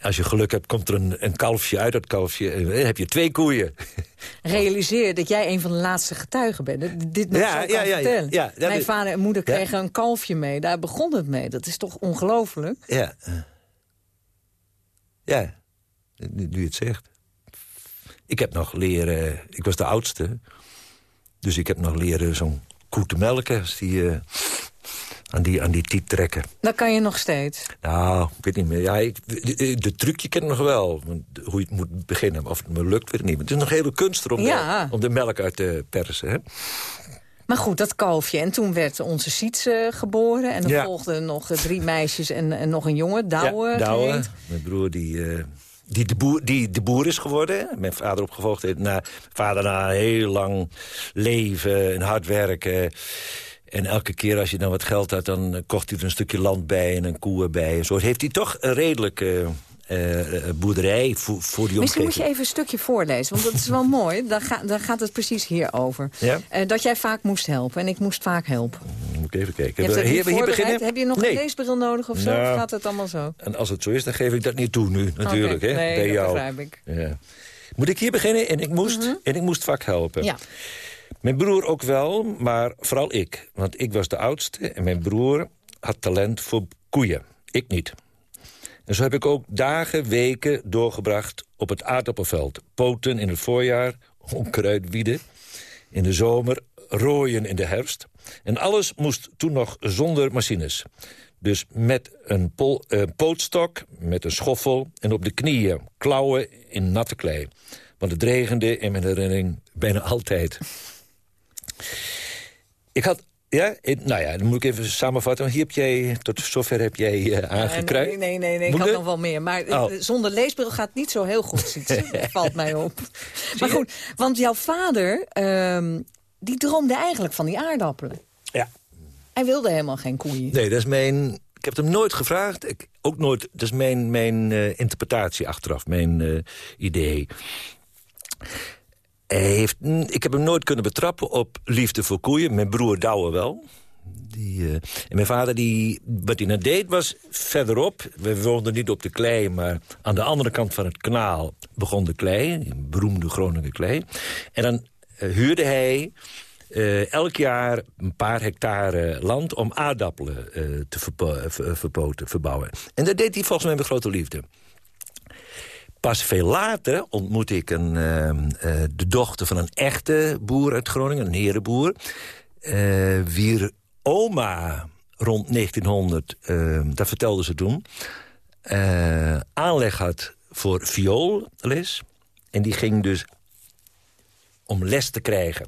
als je geluk hebt, komt er een, een kalfje uit dat kalfje. En dan heb je twee koeien. Realiseer dat jij een van de laatste getuigen bent. Dit nog ja, zo kan ja, vertellen. Ja, Mijn vader en moeder kregen een kalfje mee. Daar begon het mee. Dat is toch ongelooflijk? Ja. Ja, nu, je het zegt. Ik heb nog leren... Ik was de oudste. Dus ik heb nog leren zo'n koe te melken. Als die... Uh, aan die, aan die tiet trekken. Dat kan je nog steeds? Nou, ik weet niet meer. Ja, ik, de, de, trucje ken ik nog wel. Hoe je het moet beginnen. Of het me lukt, weet ik niet. Maar het is nog hele kunst om, de, om de melk uit te persen. Hè? Maar goed, dat kalfje. En toen werd onze Siets uh, geboren. En dan volgden nog uh, drie meisjes en, en nog een jongen. Douwe. Ja, Douwe. Mijn broer die... Uh, die de, boer, die de boer is geworden. Mijn vader opgevolgd heeft. Na, vader na heel lang leven en hard werken. En elke keer als je dan wat geld had, dan kocht hij er een stukje land bij en een koe bij. En zo heeft hij toch een redelijke uh, boerderij voor, voor die Misschien moet je even een stukje voorlezen, want dat is wel mooi. Daar, ga, daar gaat het precies hier over. Ja? Uh, dat jij vaak moest helpen en ik moest vaak helpen. Moet ik even kijken. Je hier, hier beginnen? Heb je nog een leesbril nodig of zo? Nou, gaat het allemaal zo? En als het zo is, dan geef ik dat niet toe nu, natuurlijk. Okay. Hè? Nee, bij jou. begrijp ik. Ja. Moet ik hier beginnen? En ik moest, mm -hmm. en ik moest vaak helpen. Ja. Mijn broer ook wel, maar vooral ik. Want ik was de oudste en mijn broer had talent voor koeien. Ik niet. En zo heb ik ook dagen, weken doorgebracht op het aardappelveld. Poten in het voorjaar, onkruid wieden. In de zomer, rooien in de herfst. En alles moest toen nog zonder machines. Dus met een, pol, een pootstok, met een schoffel en op de knieën klauwen in natte klei. Want het regende in mijn herinnering bijna altijd. Ik had ja, nou ja, dan moet ik even samenvatten. Hier heb jij, tot zover heb jij uh, aangekruid. Nee, nee, nee, nee ik had nog wel meer. Maar oh. zonder leesbril gaat het niet zo heel goed, valt mij op. maar goed, want jouw vader, um, die droomde eigenlijk van die aardappelen. Ja. Hij wilde helemaal geen koeien. Nee, dat is mijn... Ik heb het hem nooit gevraagd. Ik, ook nooit, dat is mijn, mijn uh, interpretatie achteraf, mijn uh, idee. Heeft, ik heb hem nooit kunnen betrappen op liefde voor koeien. Mijn broer Douwe wel. Die, uh, en mijn vader, die, wat hij nou deed, was verderop. We woonden niet op de klei, maar aan de andere kant van het kanaal begon de klei. Die beroemde Groningen klei. En dan uh, huurde hij uh, elk jaar een paar hectare land om aardappelen te verbouwen. En dat deed hij volgens mij met grote liefde. Pas veel later ontmoette ik een, uh, uh, de dochter van een echte boer uit Groningen, een herenboer. Uh, wier oma rond 1900, dat vertelde ze toen, aanleg had voor vioolles. En die ging dus om les te krijgen.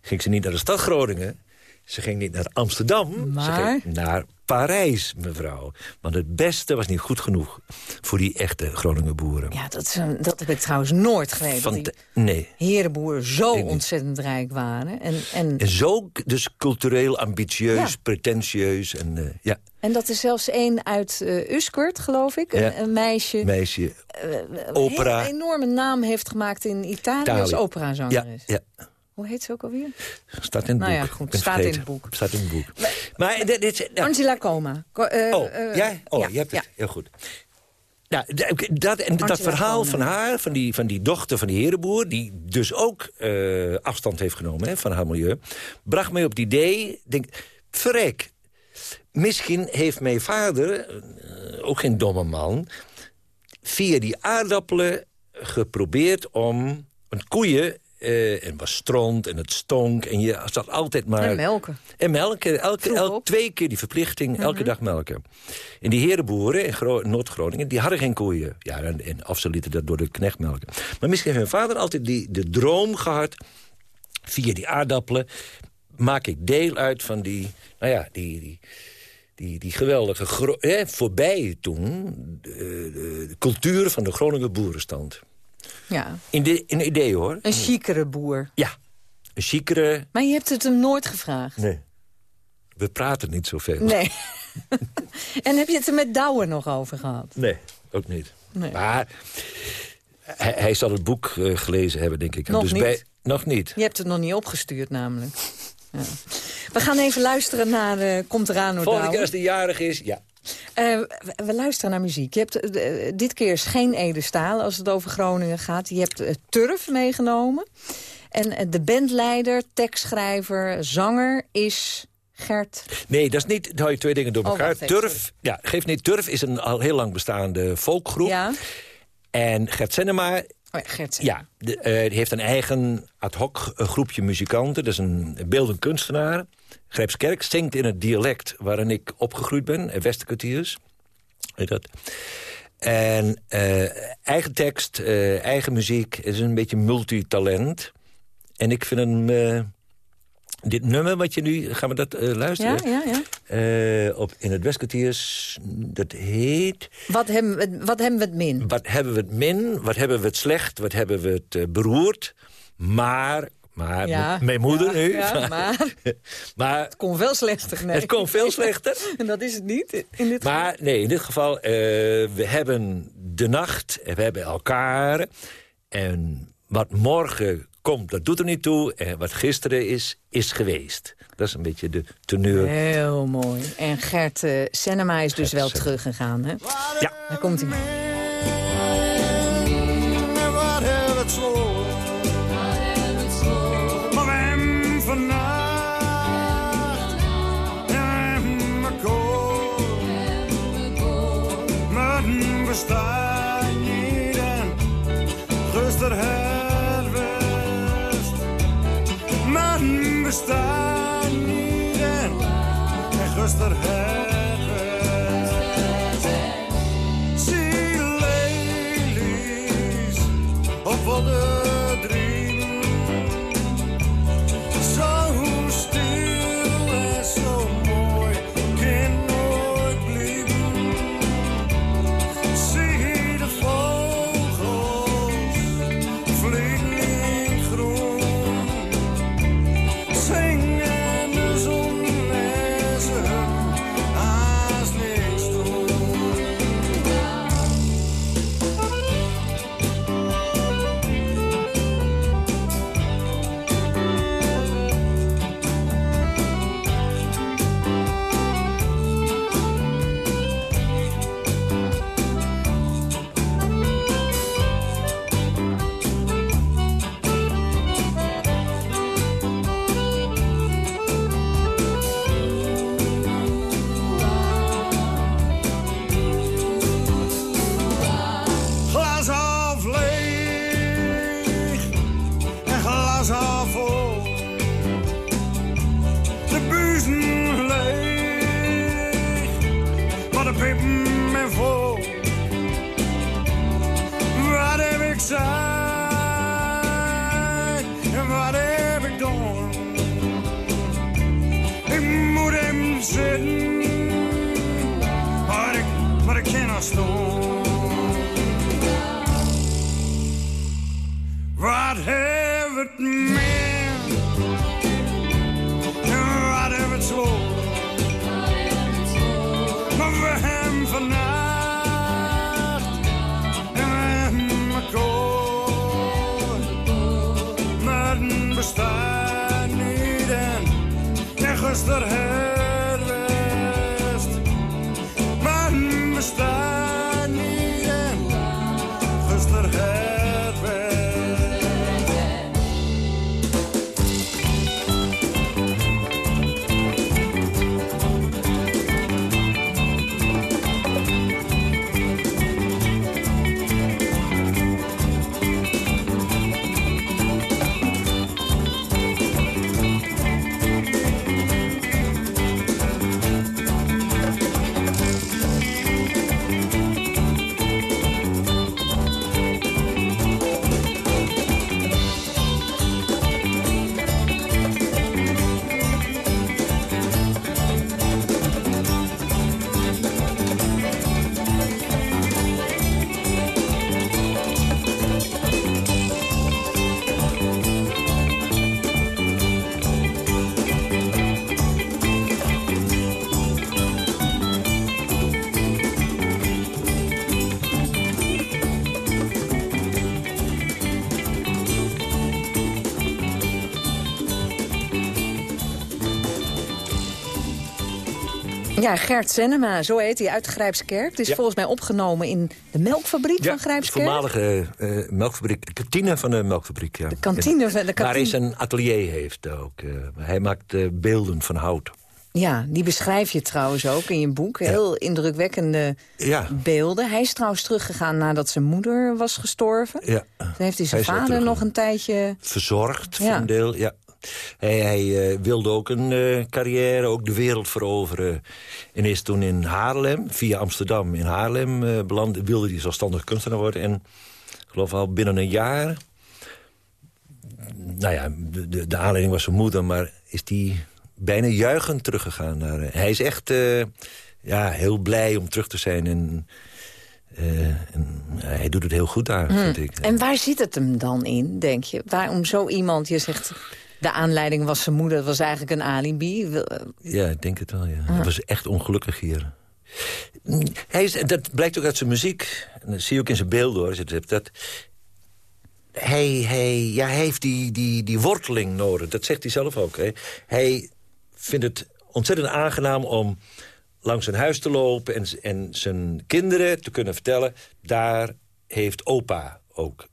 Ging ze niet naar de stad Groningen, ze ging niet naar Amsterdam, maar... ze ging naar Parijs, mevrouw. Want het beste was niet goed genoeg voor die echte Groninger boeren. Ja, dat, dat heb ik trouwens nooit geweten. Van die nee. herenboeren zo ontzettend rijk waren. En, en... en zo dus cultureel ambitieus, pretentieus. En, uh, ja. en dat is zelfs één uit uh, Uskert, geloof ik. Ja. Een, een, meisje. Meisje. Uh, opera. Een enorme naam heeft gemaakt in Italië, Italië. als operazangeres. Ja, ja. Hoe heet ze ook alweer? Staat in het nou boek. Ja, goed, staat in het boek. Staat in het boek. Maar, dit, dit, Angela Coma. Uh, oh, uh, ja? Oh, ja. je hebt het. Heel goed. Ja, dat, en dat verhaal van haar, van die, van die dochter van die herenboer... die dus ook uh, afstand heeft genomen hè, van haar milieu... bracht mij op het idee, denk, verrek... misschien heeft mijn vader, ook geen domme man... via die aardappelen geprobeerd om een koeien uh, en was stront en het stonk. En je zat altijd maar... En melken. En melken. Elke, elke, twee keer die verplichting, elke dag melken. En die herenboeren in Noord-Groningen, die hadden geen koeien. Ja, en, en, of ze lieten dat door de knecht melken. Maar misschien heeft mijn vader altijd die, de droom gehad... via die aardappelen maak ik deel uit van die... Nou ja, die, die die, die geweldige, eh, voorbij toen, de, de, cultuur van de Groninger boerenstand. Ja. In, de, in idee hoor. Een chicere boer. Ja, een chicere... Maar je hebt het hem nooit gevraagd? Nee. We praten niet zoveel. Nee. en heb je het er met Douwen nog over gehad? Nee, ook niet. Nee. Maar hij, hij, zal het boek uh, gelezen hebben, denk ik. Nog dus niet? Bij, nog niet. Je hebt het nog niet opgestuurd, namelijk. Ja. We gaan even luisteren naar uh, Komt eraan. Volgende keer als hij jarig is, ja. Uh, we luisteren naar muziek. Je hebt, uh, dit keer is geen Ede Staal als het over Groningen gaat. Je hebt uh, Turf meegenomen. En de bandleider, tekstschrijver, zanger is Gert... Nee, dat is niet... Dan hou je twee dingen door elkaar. Oh, Turf, ja, geeft niet. Turf is een al heel lang bestaande folkgroep. Ja. En Gert Senema... Oh ja, Gert ja, de, die heeft een eigen ad hoc groepje muzikanten. Dat is een beeldend kunstenaar. Grijpskerk zingt in het dialect waarin ik opgegroeid ben, Westerkwartiers. Weet dat? En uh, eigen tekst, uh, eigen muziek, is een beetje multitalent. En ik vind hem... Dit nummer wat je nu... Gaan we dat luisteren? Ja, ja, ja. op, in het Westkwartiers, dat heet... Wat hebben, we, wat hebben we het min? Wat hebben we het min, wat hebben we het slecht, wat hebben we het beroerd. Maar maar ja, mijn moeder nu. Ja, maar, maar het kon veel slechter. Nee. Het kon veel slechter. en dat is het niet in dit Maar geval. nee, in dit geval, we hebben de nacht, we hebben elkaar. En wat morgen komt, dat doet er niet toe. En wat gisteren is, is geweest. Dat is een beetje de teneur. Heel mooi. En Gert uh, Senema is dus Gert wel Sen- teruggegaan, hè? Ja. Daar komt hij. Wat Ja, Gert Senema, zo heet hij, uit Grijpskerk. Het is Ja. volgens mij opgenomen in de melkfabriek van de Grijpskerk. voormalige eh, melkfabriek, de kantine van de melkfabriek. Ja. De kantine van de Waar kantine. hij zijn atelier heeft ook. eh, hij maakt eh, beelden van hout. Ja, die beschrijf je trouwens ook in je boek. Heel indrukwekkende Ja. beelden. Hij is trouwens teruggegaan nadat zijn moeder was gestorven. Ja. Toen heeft hij zijn Hij vader er nog een tijdje... verzorgd voor een deel. Ja. Hij, hij eh, wilde ook een eh, carrière, ook de wereld veroveren. En is toen in Haarlem, via Amsterdam in Haarlem eh, beland. Wilde hij zelfstandig kunstenaar worden. En ik geloof al binnen een jaar... Nou ja, de, de, de aanleiding was zijn moeder, maar is die bijna juichend teruggegaan. Naar, hij is echt ja, heel blij om terug te zijn. En, en hij doet het heel goed daar, Hmm. vind ik. En waar zit het hem dan in, denk je? Waarom zo iemand, je zegt... De aanleiding was zijn moeder, dat was eigenlijk een alibi. Ja, ik denk het wel, ja. Hij was echt ongelukkig hier. Hij is, dat blijkt ook uit zijn muziek. En dat zie je ook in zijn beelden, hoor. Dat hij, hij, ja, hij heeft die, die, die worteling nodig. Dat zegt hij zelf ook. Hè. Hij vindt het ontzettend aangenaam om langs zijn huis te lopen... en, en zijn kinderen te kunnen vertellen... daar heeft opa ook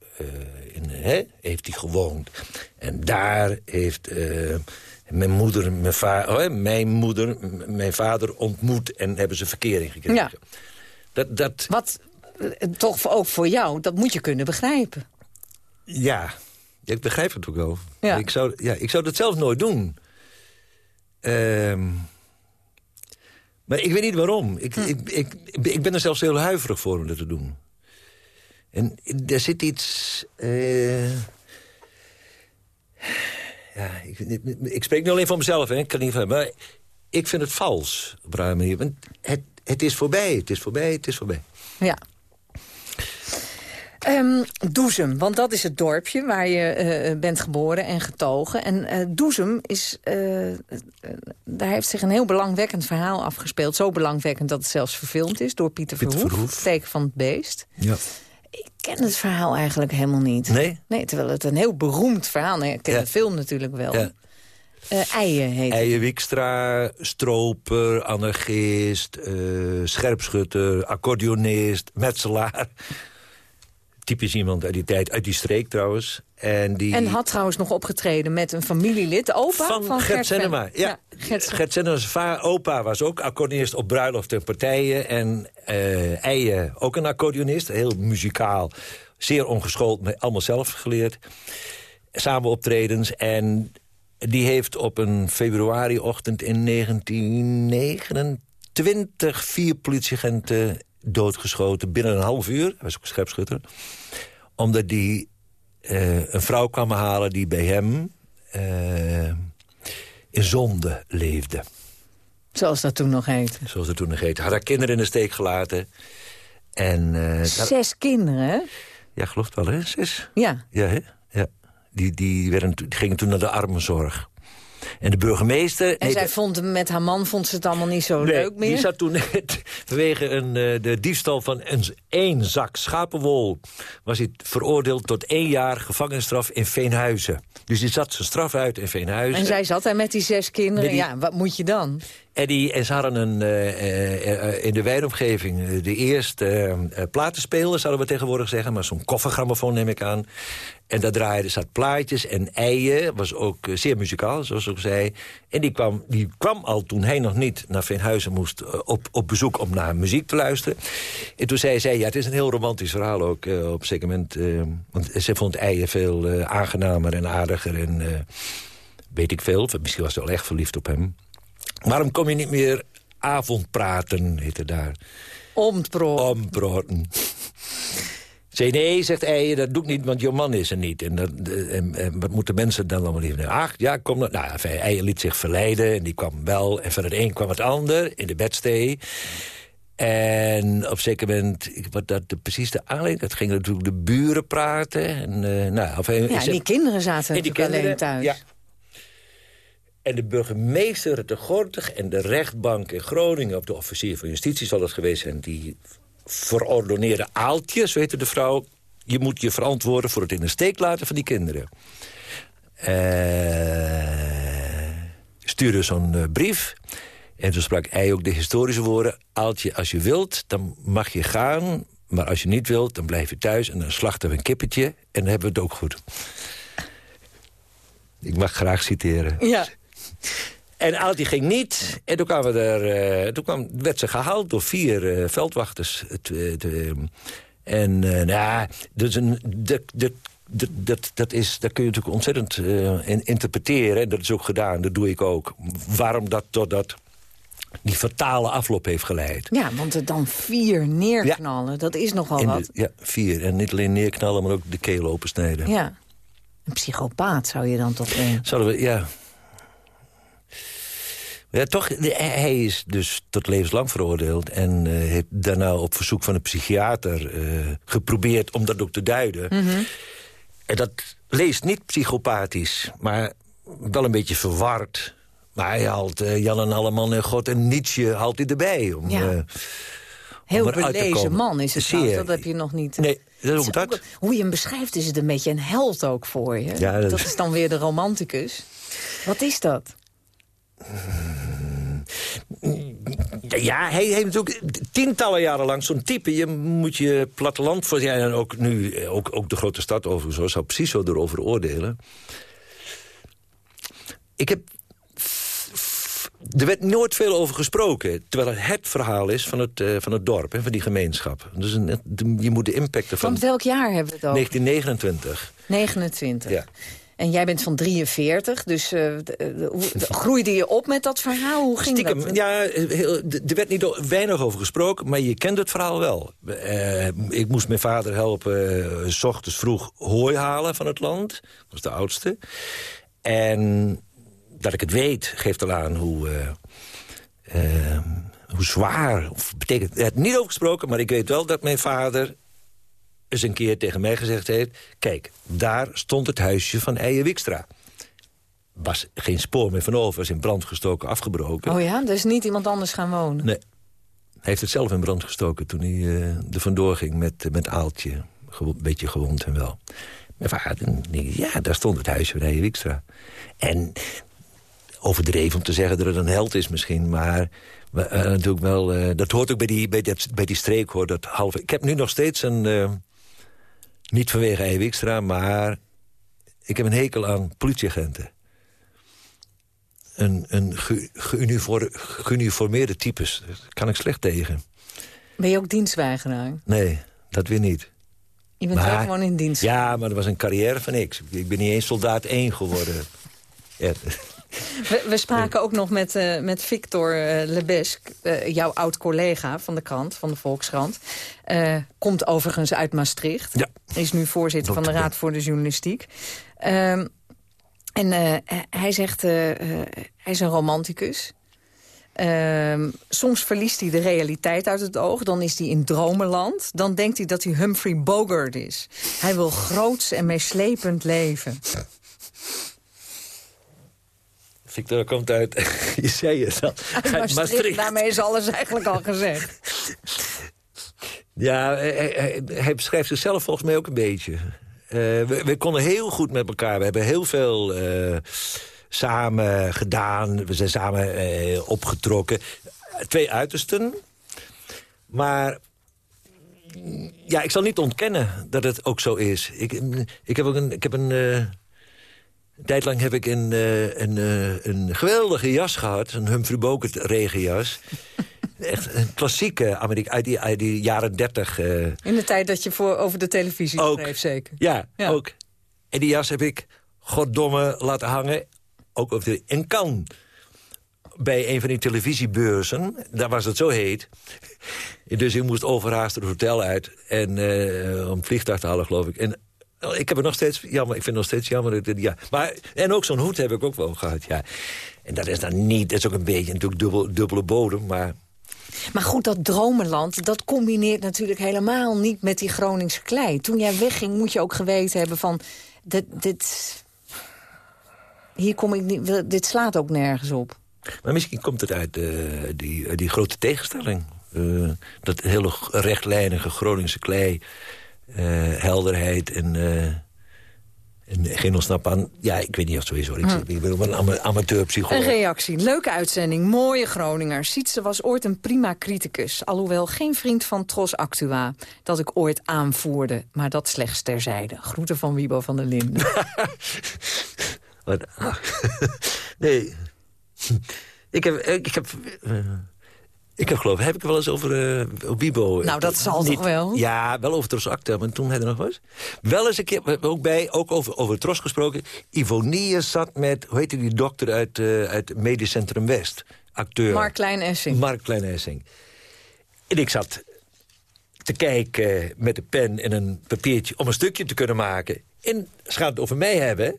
in, hè, heeft hij gewoond. En daar heeft eh, mijn moeder, mijn, oh, mijn moeder, mijn vader ontmoet... en hebben ze verkering gekregen. Ja. Dat, dat, Wat eh, toch ook voor jou, dat moet je kunnen begrijpen. Ja, ik begrijp het ook wel. Ja. Ik, zou, ja, ik zou dat zelf nooit doen. Ehm, maar ik weet niet waarom. Ik, ik, ik, ik ben er zelfs heel huiverig voor om dat te doen. En er zit iets... eh, ja, ik, ik spreek niet alleen van mezelf, hè. Ik kan niet van, maar ik vind het vals op een manier. Want het, het is voorbij, het is voorbij, het is voorbij. Ja. Ehm Doezum, want dat is het dorpje waar je eh, bent geboren en getogen. En eh Doezum is, eh, eh, daar heeft zich een heel belangwekkend verhaal afgespeeld. Zo belangwekkend dat het zelfs verfilmd is door Pieter, Pieter Verhoef. Verhoef. Teken van het beest. Ja. Ik ken het verhaal eigenlijk helemaal niet. Nee? Nee, terwijl het een heel beroemd verhaal is. Ik ken Ja. de film natuurlijk wel. Ja. Eh, Eien heet. Eije Wikstra, stroper, anarchist, eh, scherpschutter, accordeonist, metselaar. Typisch iemand uit die tijd, uit die streek trouwens. En, die, En had trouwens nog opgetreden met een familielid, de opa van, van Gert Senema. Ja, Gert opa was ook accordeonist op bruiloften en partijen. En Eije ook een accordeonist, heel muzikaal. Zeer ongeschoold, maar allemaal zelf geleerd. Samen optredens. En die heeft op een februariochtend in 1929... vier politieagenten doodgeschoten binnen een half uur. Hij was ook een scherpschutter. Omdat die eh, een vrouw kwam halen die bij hem eh, in zonde leefde. Zoals dat toen nog heette. Zoals het toen nog heette. Had haar kinderen in de steek gelaten. En, eh, dat- Zes kinderen, hè? ja, geloof het wel, hè? Zes? Ja. Ja, hè? Ja. Die, die, werden, die gingen toen naar de armenzorg. En de burgemeester... En nee, zij de- vond hem met haar man vond ze het allemaal niet zo nee, leuk meer. Die zat toen net vanwege een, eh, de diefstal van een, één zak schapenwol... was hij veroordeeld tot één jaar gevangenisstraf in Veenhuizen. Dus die zat zijn straf uit in Veenhuizen. En zij zat daar met die zes kinderen. Die- Ja, wat moet je dan? En, die, en ze hadden een, eh, eh, in de wijdomgeving de eerste platenspeler, zouden we tegenwoordig zeggen. Maar zo'n koffergrammofoon neem ik aan. En daar draaiden zat plaatjes. En Eije was ook eh, zeer muzikaal, zoals ik zei. En die kwam, die kwam al toen hij nog niet naar Veenhuizen moest... eh, op, op bezoek om naar muziek te luisteren. En toen zei zij, ja, het is een heel romantisch verhaal ook eh, op een zeker moment. want ze vond Eije veel aangenamer en aardiger en... weet ik veel, misschien was ze wel echt verliefd op hem. Waarom kom je niet meer avondpraten, heet het daar. Omtproot. Ompraten. Zei nee, zegt Eije, dat doe ik niet, want je man is er niet. En, dat, en, en wat moeten mensen dan allemaal liever? Ach, ja, kom dan. Nou, Eije liet zich verleiden en die kwam wel. En van het een kwam het ander in de bedstee. En op een zeker moment, wat dat de, precies de aanleiding... dat ging natuurlijk de buren praten. En, eh, nou, enfin, Ja, ze- die kinderen zaten en die natuurlijk alleen thuis. Ja. En de burgemeester te Gortig en de rechtbank in Groningen... of de officier van justitie zal het geweest zijn... die verordoneerde aaltjes, weet de vrouw... je moet je verantwoorden voor het in de steek laten van die kinderen. Eh stuurde zo'n eh, brief. En toen sprak hij ook de historische woorden... Aaltje, als je wilt, dan mag je gaan... maar als je niet wilt, dan blijf je thuis... en dan slachten we een kippetje en dan hebben we het ook goed. Ik mag graag citeren. Ja. En Aaltje ging niet. En toen, kwamen er, eh, toen kwam, werd ze gehaald door vier eh, veldwachters. Het, eh, en nou, dus een, dat, dat, dat, dat, dat, is, dat kun je natuurlijk ontzettend in- interpreteren. En dat is ook gedaan, dat doe ik ook. Waarom dat tot dat die fatale afloop heeft geleid. ja, want er dan vier neerknallen, dat is nogal de- wat. ja, vier. En niet alleen neerknallen, maar ook de keel opensnijden. Ja. Een psychopaat zou je dan toch denken. Zouden we, ja... Ja, toch, hij is dus tot levenslang veroordeeld... en eh, heeft daarna op verzoek van een psychiater eh, geprobeerd om dat ook te duiden. En dat leest niet psychopathisch, maar wel een beetje verward. Maar hij haalt eh, Jan en Alleman en God en Nietzsche haalt hij erbij. Om, Ja. Heel belezen man is het Zeer. dat heb je nog niet. Nee, dat is ook Hoe je hem beschrijft is het een beetje een held ook voor je. Ja, dat- dat is dan weer de romanticus. Wat is dat? Ja, hij heeft natuurlijk tientallen jaren lang zo'n type. Je moet je platteland voor zijn en ook nu, eh, ook, ook de grote stad overigens, zou precies zo erover oordelen. Ik heb... Er werd nooit veel over gesproken, terwijl het het verhaal is van het, eh, van het dorp, hè, van die gemeenschap. Dus een, je moet de impact ervan... Van welk jaar hebben we het over? 1929. 29. Ja. En jij bent van 43, dus eh, hoe- de- groeide je op met dat verhaal? Hoe ging Stiekem, dat? ja, heel- er werd niet weinig over gesproken, maar je kent het verhaal wel. Eh, ik moest mijn vader helpen, eh, s ochtends vroeg hooi halen van het land. Dat was de oudste. En dat ik het weet, geeft al aan hoe, eh, eh, hoe zwaar... Of betekent, het niet over gesproken, maar ik weet wel dat mijn vader eens een keer tegen mij gezegd heeft... kijk, daar stond het huisje van Eije Wikstra. Was geen spoor meer van over, was in brand gestoken, afgebroken. Oh ja, dus niet iemand anders gaan wonen? Nee. Hij heeft het zelf in brand gestoken toen hij eh, er vandoor ging met, met Aaltje. Een beetje gewond en wel. Mijn vader, ja, daar stond het huisje van Eije Wikstra. En overdreven om te zeggen dat het een held is misschien, maar... eh, natuurlijk wel, eh, dat hoort ook bij die, bij, dat, bij die streek, hoor. Dat halve, ik heb nu nog steeds een... niet vanwege Wikstra, maar... Ik heb een hekel aan politieagenten een, een ge- geunifor- geuniformeerde types. Daar kan ik slecht tegen. Ben je ook dienstweigeraar? Nee, dat weer niet. Je bent Maar- gewoon in dienst. Ja, maar dat was een carrière van niks. Ik ben niet eens soldaat 1 geworden. Ja, We, we spraken ook nog met, eh, met Victor eh, Lebesk, eh, jouw oud-collega van de krant, van de Volkskrant. Komt overigens uit Maastricht. Ja. Is nu voorzitter van de Raad voor de Journalistiek. Ehm, en hij zegt, hij is een romanticus. Ehm, soms verliest hij de realiteit uit het oog. Dan is hij in dromenland. Dan denkt hij dat hij Humphrey Bogart is. Hij wil groots en meeslepend leven. Victor komt uit... Je zei het al. Uit Maastricht, daarmee is alles eigenlijk al gezegd. Ja, hij, hij, hij beschrijft zichzelf volgens mij ook een beetje. Eh, we, we konden heel goed met elkaar. We hebben heel veel eh, samen gedaan. We zijn samen eh, opgetrokken. Twee uitersten. Maar ja, ik zal niet ontkennen dat het ook zo is. Ik, ik heb ook een... Ik heb een eh, een tijd lang heb ik een, eh, een, eh, een geweldige jas gehad. Een Humphrey Bogart regenjas. Echt een klassieke Amerika uit die, uit die jaren dertig. eh, In de tijd dat je voor, over de televisie Ook. schreef, zeker. ja, Ja. ook. En die jas heb ik goddomme laten hangen. Ook op de, in Cannes. Bij een van die televisiebeurzen. Daar was het zo heet. Dus ik moest overhaast het hotel uit. En eh, om vliegtuig te halen, geloof ik. En ik heb het nog steeds jammer. Ik vind het nog steeds jammer. Dat, ja. maar, en ook zo'n hoed heb ik ook wel gehad, ja. En dat is dan niet... Dat is ook een beetje natuurlijk dubbel, dubbele bodem, maar... Maar goed, dat dromenland, dat combineert natuurlijk helemaal niet met die Groningse klei. Toen jij wegging, moet je ook geweten hebben van... Dit, dit, hier kom ik niet, dit slaat ook nergens op. Maar misschien komt het uit eh, die, uit die grote tegenstelling. Eh, dat hele rechtlijnige Groningse klei, eh, helderheid en, eh, En geen ontsnappen aan... Ja, ik weet niet of het zo is hoor. Ik, Hm. ik ben een ama- Een amateurpsycholoog. reactie. Leuke uitzending. Mooie Groninger. Sietse was ooit een prima criticus. Alhoewel geen vriend van Tros Actua. Dat ik ooit aanvoerde. Maar dat slechts terzijde. Groeten van Wiebo van der Linden. Wat, nee. Ik heb... Ik heb eh, ik heb geloof, heb ik wel eens over uh, Wibo... Nou, dat zal toch wel? Ja, wel over Tros Acta, maar toen hij er nog was. Wel eens een keer, we hebben ook bij, ook over, over Tros gesproken... Ivonie zat met, hoe heette die dokter uit, uh, uit Medisch Centrum West? Acteur. Mark Klein-Essing. Mark Klein-Essing. En ik zat te kijken met een pen en een papiertje om een stukje te kunnen maken. En ze gaan het over mij hebben...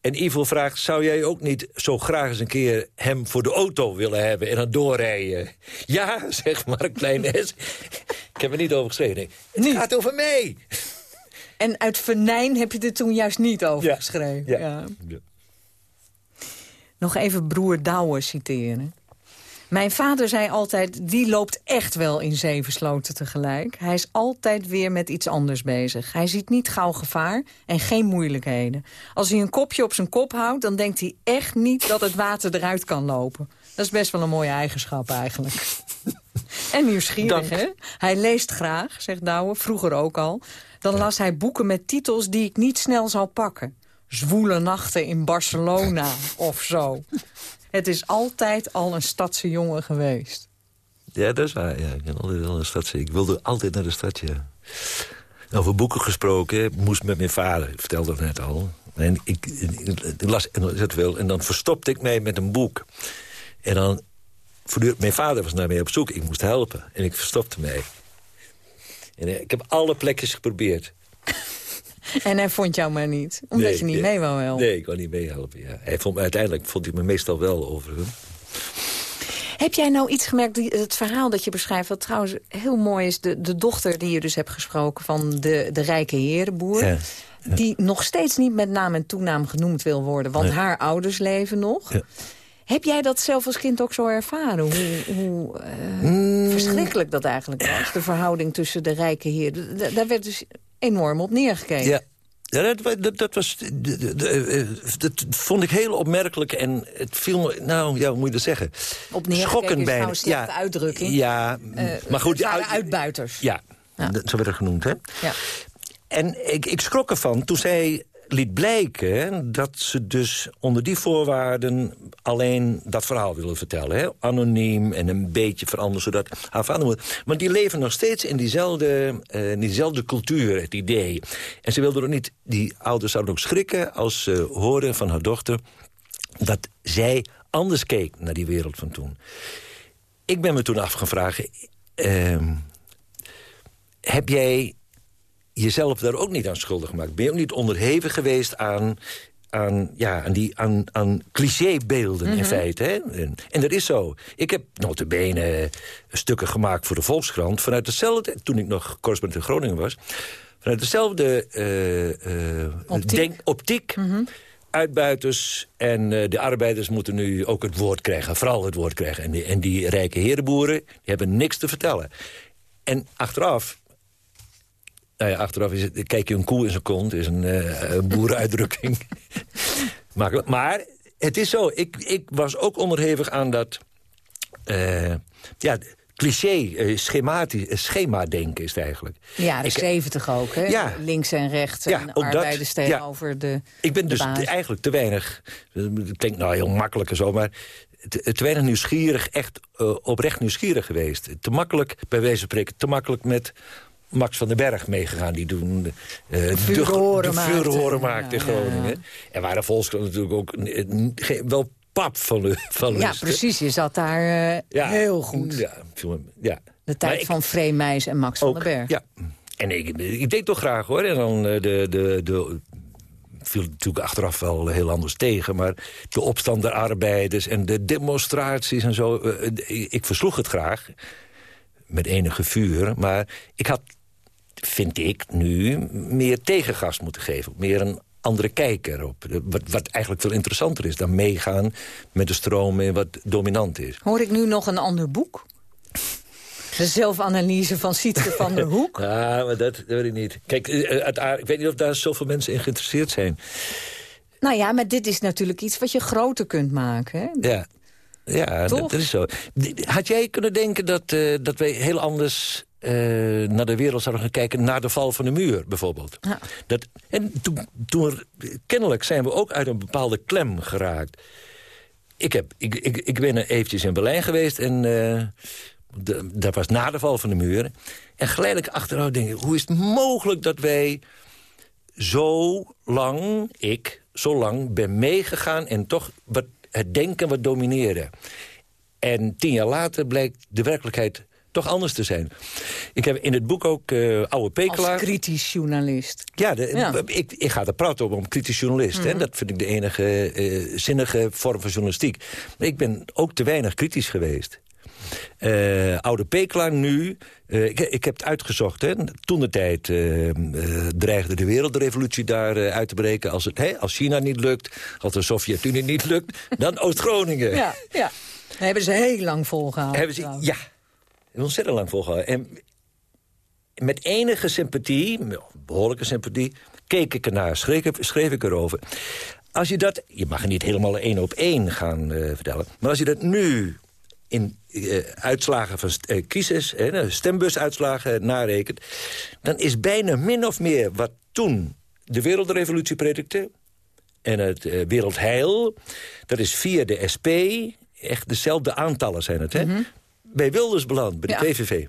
En Ivo vraagt, zou jij ook niet zo graag eens een keer hem voor de auto willen hebben en dan doorrijden? Ja, zegt Mark Kleines. Ik heb er niet over geschreven. Het niet. gaat over mij. En uit venijn heb je er toen juist niet over Ja. geschreven. Ja. Ja. Ja. Nog even broer Douwe citeren. Mijn vader zei altijd, die loopt echt wel in zeven sloten tegelijk. Hij is altijd weer met iets anders bezig. Hij ziet niet gauw gevaar en geen moeilijkheden. Als hij een kopje op zijn kop houdt, dan denkt hij echt niet dat het water eruit kan lopen. Dat is best wel een mooie eigenschap eigenlijk. En nieuwsgierig, Dank. hè? Hij leest graag, zegt Douwe, vroeger ook al. Dan las hij boeken met titels die ik niet snel zou pakken. Zwoele nachten in Barcelona of zo. Het is altijd al een stadse jongen geweest. Ja, dat is waar. Ja. Ik, ben altijd wel een stad. ik wilde altijd naar de stad, ja. Over boeken gesproken, moest met mijn vader, ik vertelde het net al. En ik, ik, ik las en, dat dan verstopte ik mij met een boek. En dan, mijn vader was naar mij op zoek, ik moest helpen. En ik verstopte mij. En eh, ik heb alle plekjes geprobeerd. En hij vond jou maar niet, omdat Nee, je niet nee. mee wou helpen. Nee, ik kon niet meehelpen. Ja. Hij vond, uiteindelijk vond hij me meestal wel overigens. Heb jij nou iets gemerkt, die, het verhaal dat je beschrijft... wat trouwens heel mooi is, de, de dochter die je dus hebt gesproken... van de, de rijke herenboer... Ja. die nog steeds niet met naam en toenaam genoemd wil worden... want haar ouders leven nog. Ja. Heb jij dat zelf als kind ook zo ervaren? Hoe, hoe eh, Mm. verschrikkelijk dat eigenlijk was, de verhouding tussen de rijke heer. Daar werd dus enorm op neergekeken. Ja. Ja, dat, dat, dat was, de- de- de- eh, dat vond ik heel opmerkelijk en het viel me, nou ja, hoe moet je dat zeggen? Op neergekeken Schokkend bijna. nou een slechte uitdrukking. Ja, Eh, maar goed. ja, uitbuiters. Ja, Ja. dat- zo werd het genoemd, hè? Ja. En ik, ik schrok ervan toen zij liet blijken dat ze dus onder die voorwaarden alleen dat verhaal wilde vertellen. Hè? Anoniem en een beetje veranderd, zodat haar vader. Maar die leven nog steeds in diezelfde, eh, in diezelfde cultuur, het idee. En ze wilde ook niet... Die ouders zouden ook schrikken als ze hoorden van haar dochter... dat zij anders keek naar die wereld van toen. Ik ben me toen afgevraagd... ehm, heb jij jezelf daar ook niet aan schuldig gemaakt? Ben je ook niet onderhevig geweest aan, aan, ja, aan, die, aan, aan clichébeelden in feite? Hè? En, en dat is zo. Ik heb notabene stukken gemaakt voor de Volkskrant... vanuit hetzelfde, toen ik nog correspondent in Groningen was... vanuit dezelfde eh, eh, Optiek. denk, optiek Uitbuiters en eh, de arbeiders moeten nu ook het woord krijgen. Vooral het woord krijgen. En die, en die rijke herenboeren die hebben niks te vertellen. En achteraf nou ja, achteraf is het, kijk je een koe in zijn kont, is een, een boerenuitdrukking. Makkelijk. Maar het is zo, ik, ik was ook onderhevig aan dat eh, ja, cliché, eh, schematisch, schema-denken is het eigenlijk. Jaren Ik- zeventig ook, hè? Ja. Links en rechts Ja, en ook dat. arbeiders Ja. tegenover de Ik ben de dus baas. eigenlijk te weinig... Het klinkt nou heel makkelijk en zo, maar... Te, te weinig nieuwsgierig, echt eh, oprecht nieuwsgierig geweest. Te makkelijk, bij wijze van spreken, te makkelijk met... Max van den Berg meegegaan. Die toen eh Furoren de, maakte. furoren maakte in Groningen. ja. En waar de Volkskrant natuurlijk ook eh, wel pap van, van Ja, lust, precies. Je zat daar eh, Ja, heel goed. Ja, ja. De tijd ik- van Vreemijs en Max van den Berg. ja. En ik, ik deed toch graag hoor. En dan eh, de, de, de, viel natuurlijk achteraf wel heel anders tegen. Maar de opstand der arbeiders en de demonstraties en zo. eh, eh, ik versloeg het graag. Met enige vuur. Maar ik had, vind ik, nu meer tegengas moeten geven. Meer een andere kijk erop. Wat, wat eigenlijk veel interessanter is dan meegaan met de stroom en wat dominant is. Hoor ik nu nog een ander boek? De zelfanalyse van Sietse van der Hoek. Ja, maar dat, dat weet ik niet. Kijk, eh, het aard- ik weet niet of daar zoveel mensen in geïnteresseerd zijn. Nou ja, maar dit is natuurlijk iets wat je groter kunt maken. Hè? Ja, ja dat, dat is zo. Had jij kunnen denken dat, eh, dat wij heel anders eh, naar de wereld zouden gaan kijken... naar de val van de muur, bijvoorbeeld? Ja. Dat, en toen, toen, kennelijk zijn we ook uit een bepaalde klem geraakt. Ik, heb, ik, ik, ik ben eventjes in Berlijn geweest en eh, de- dat was na de val van de muur. En geleidelijk achteruit denk ik, hoe is het mogelijk dat wij zo lang, ik, zo lang ben meegegaan... en toch wat, het denken wat domineerde. En tien jaar later blijkt de werkelijkheid toch anders te zijn. Ik heb in het boek ook eh Oude Pekelaar... Als kritisch journalist. Ja, de, Ja. Ik, ik ga er praten over om kritisch journalist. hè. Dat vind ik de enige eh, zinnige vorm van journalistiek. Maar ik ben ook te weinig kritisch geweest. Eh, Oude Pekelaar nu, ik, ik heb het uitgezocht. Hè. Toen de tijd dreigde de wereldrevolutie daar uit te breken. Als, het, als China niet lukt, als de Sovjet-Unie niet lukt... dan Oost-Groningen. Ja, ja. Dat hebben ze heel lang volgehouden. Hebben ze, ja, ontzettend lang volgehouden. En met enige sympathie, behoorlijke sympathie... keek ik ernaar, schreef, schreef ik erover. Als je dat, je mag het niet helemaal één op één gaan eh, vertellen... maar als je dat nu in eh, uitslagen van eh, kiezers, eh, stembusuitslagen narekent... dan is bijna min of meer wat toen de wereldrevolutie predikte... en het wereldheil, dat is via de SP... echt dezelfde aantallen zijn het, hè? Bij Wilders beland, bij de Ja. PVV.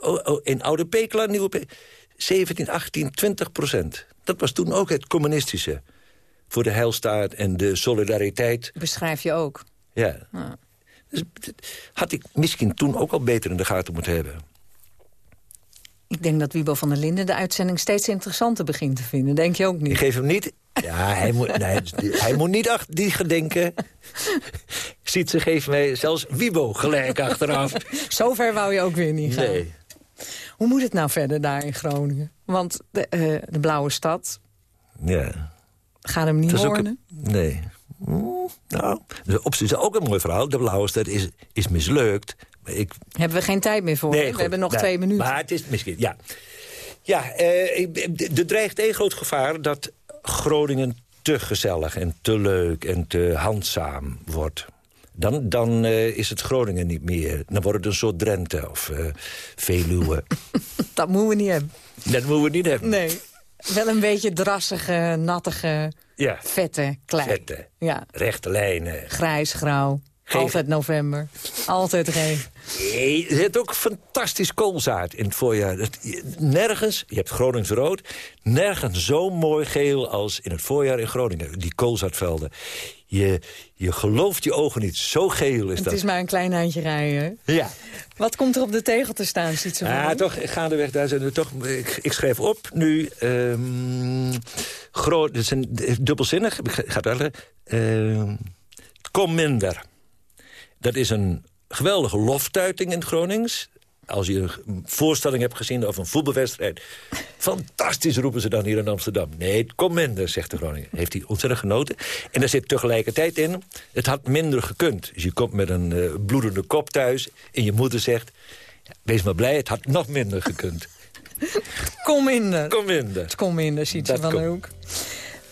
Oh, oh, in Oude Pekela, Nieuwe Pe 17, 18, 20 procent. Dat was toen ook het communistische. Voor de heilstaat en de solidariteit. Beschrijf je ook. Ja. Ja. Dus, had ik misschien toen ook al beter in de gaten moeten hebben. Ik denk dat Wiebo van der Linden de uitzending steeds interessanter begint te vinden. Denk je ook Ik niet? geef hem niet... Ja, hij moet, nee, hij moet niet achter die gedenken. Ziet ze geeft mij zelfs Wibo gelijk achteraf. Zover wou je ook weer niet gaan. Nee. Hoe moet het nou verder daar in Groningen? Want de, eh, de Blauwe Stad Ja. gaat hem niet een- nee. Mm, nou, op zich is ook een mooi verhaal. De Blauwe Stad is, is mislukt. Ik, Hebben we geen tijd meer voor. nee, we hebben nog nee, twee minuten. Maar het is misschien, ja. Ja, eh, er dreigt één groot gevaar dat Groningen te gezellig en te leuk en te handzaam wordt. Dan, dan eh, is het Groningen niet meer. Dan wordt het een soort Drenthe of eh, Veluwe. Dat moeten we niet hebben. dat moeten we niet hebben. Nee. Wel een beetje drassige, nattige, Ja, vette klei. vette, Ja, rechte lijnen. grijs, grauw. Geen- Altijd november. Altijd regen. Nee, er zit ook fantastisch koolzaad in het voorjaar. Je- nergens, je hebt Gronings rood... nergens zo mooi geel als in het voorjaar in Groningen. Die koolzaadvelden. Je, je gelooft je ogen niet. Zo geel is Het dat. is maar een klein eindje rijden. Ja. Wat komt er op de tegel te staan, ziet ze Ja, toch, gaandeweg, daar zijn we toch... Ik, ik schreef op nu... ehm groot, is een, dubbelzinnig, ik ga het uitleggen. Ehm, kom minder. Dat is een geweldige loftuiting in het Gronings. Als je een voorstelling hebt gezien of een voetbalwedstrijd... fantastisch roepen ze dan hier in Amsterdam. Nee, kom minder, zegt de Groninger. Heeft hij ontzettend genoten. En daar zit tegelijkertijd in... het had minder gekund. Dus je komt met een eh, bloedende kop thuis... en je moeder zegt... wees maar blij, het had nog minder gekund. Kom minder. Kom minder. Het kom minder, ziet ze van komt. Hoek.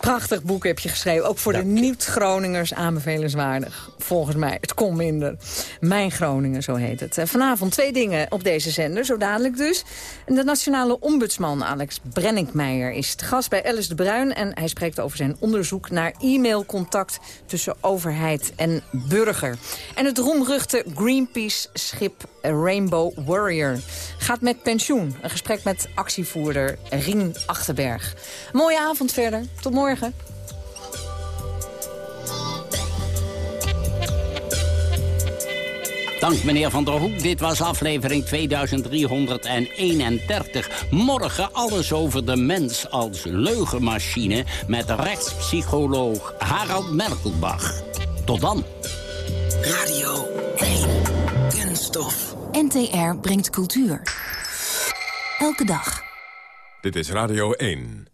Prachtig boek heb je geschreven. Ook voor de niet-Groningers aanbevelenswaardig. Volgens mij. Het komt minder. Mijn Groningen, zo heet het. Eh, Vanavond twee dingen op deze zender. Zo dadelijk dus. De nationale ombudsman Alex Brenninkmeijer is te gast bij Alice de Bruin. En hij spreekt over zijn onderzoek naar e-mailcontact tussen overheid en burger. En het roemruchte Greenpeace-schip Rainbow Warrior gaat met pensioen. Een gesprek met actievoerder Rien Achterberg. Mooie avond verder. Tot morgen. Dank meneer Van der Hoek. Dit was aflevering 2331. Morgen alles over de mens als leugenmachine... met rechtspsycholoog Harald Merkelbach. Tot dan. Radio 1. Kunststof. NTR brengt cultuur. Elke dag. Dit is Radio 1.